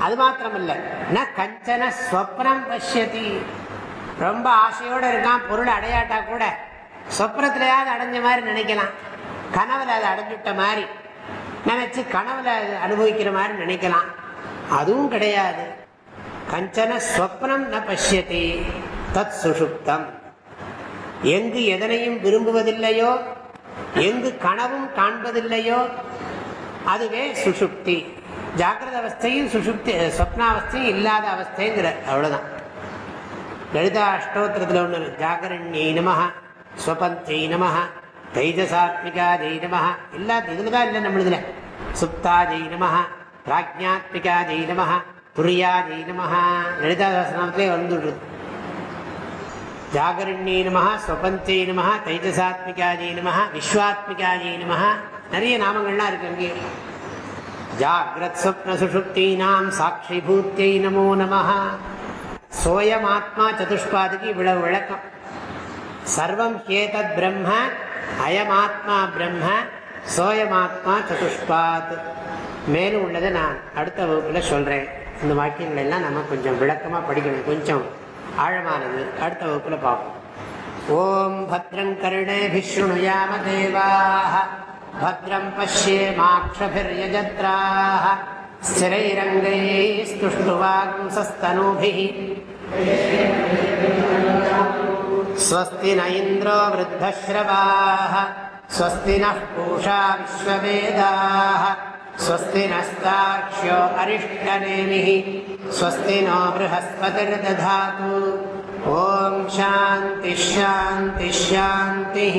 அது மாத்திரமல்ல. ந கஞ்சன ஸ்வப்னம் பசியதி ரொம்ப ஆசையோட இருக்கான் பொருள் அடையாட்டா கூட. சொப்னத்திலேயாவது அடைஞ்ச மாதிரி நினைக்கலாம். கனவுல அதை அடைஞ்சுட்ட மாதிரி. நினைச்சு கனவுல அனுபவிக்கிற மாதிரி நினைக்கலாம். அதுவும் கிடையாது. கஞ்சன ஸ்வப்னம் ந பசியதி தத் சுஷுப்தம் எங்கு எதனையும் விரும்புவதில்லையோ எங்கு கனவும் காண்பதில்லையோ அதுவே சுசுப்தி. ஜாகிரத அவஸ்தையும் சுசுப்தி சொப்னாவஸ்தையும் இல்லாத அவஸ்தைங்கிற அவ்வளோதான் லலிதா அஷ்டோத்திரத்தில் ஒன்று ஜாகரண்யை நம ஸ்வபந்தை நம தைஜசாத்மிகா ஜெய் நம எல்லா இதில் தான் இல்லை நம்மளுதுல சுப்தா ஜெய் நம பிராஜ்யாத்மிகா ஜெய் நம துரியா ஜெய் நம லலிதா சகசிரநாமத்திலே வந்துடுது. ஜாகரண்யை நம ஸ்வபந்தே நம தைஜசாத்மிகாஜி நம விஸ்வாத்மிகாஜி நம நிறைய நாமங்கள்லாம் இருக்கு அங்கே. ஜாகிரத் ஸ்வப்ன சாட்சி சாட்சிபூத்தியை நமோ நம சோயம் ஆத்மா சதுஷ்பாதிக்கு இவ்வளவு விளக்கம். சர்வம் ஹேதத் பிரம்ம அயமாத்மா பிரம்ம சோயமாத்மா சதுஷ்பாத். மேலும் உள்ளதை நான் அடுத்த வகுப்பில் சொல்கிறேன் இந்த வாக்கியங்கள் எல்லாம் நம்ம கொஞ்சம் விளக்கமாக படிக்கணும். கொஞ்சம் ஆழமானது அடுத்த வகுப்பில் பார்ப்போம் ஓம் பத்ரம் கருணேபிஸ்ருணுயாம தேவாः भद्रं पश्येमाक्षभिर्यजत्राः स्थिरैरङ्गैस्तुष्टुवागुंसस्तनूभिः स्वस्ति न इन्द्रो वृद्धश्रवाः स्वस्ति नः पूषा विश्ववेदाः स्वस्ति नस्ताक्ष्यो अरिष्टनेमिः। स्वस्ति नो बृहस्पतिर्दधातु। ॐ शान्तिश्शान्तिश्शान्तिः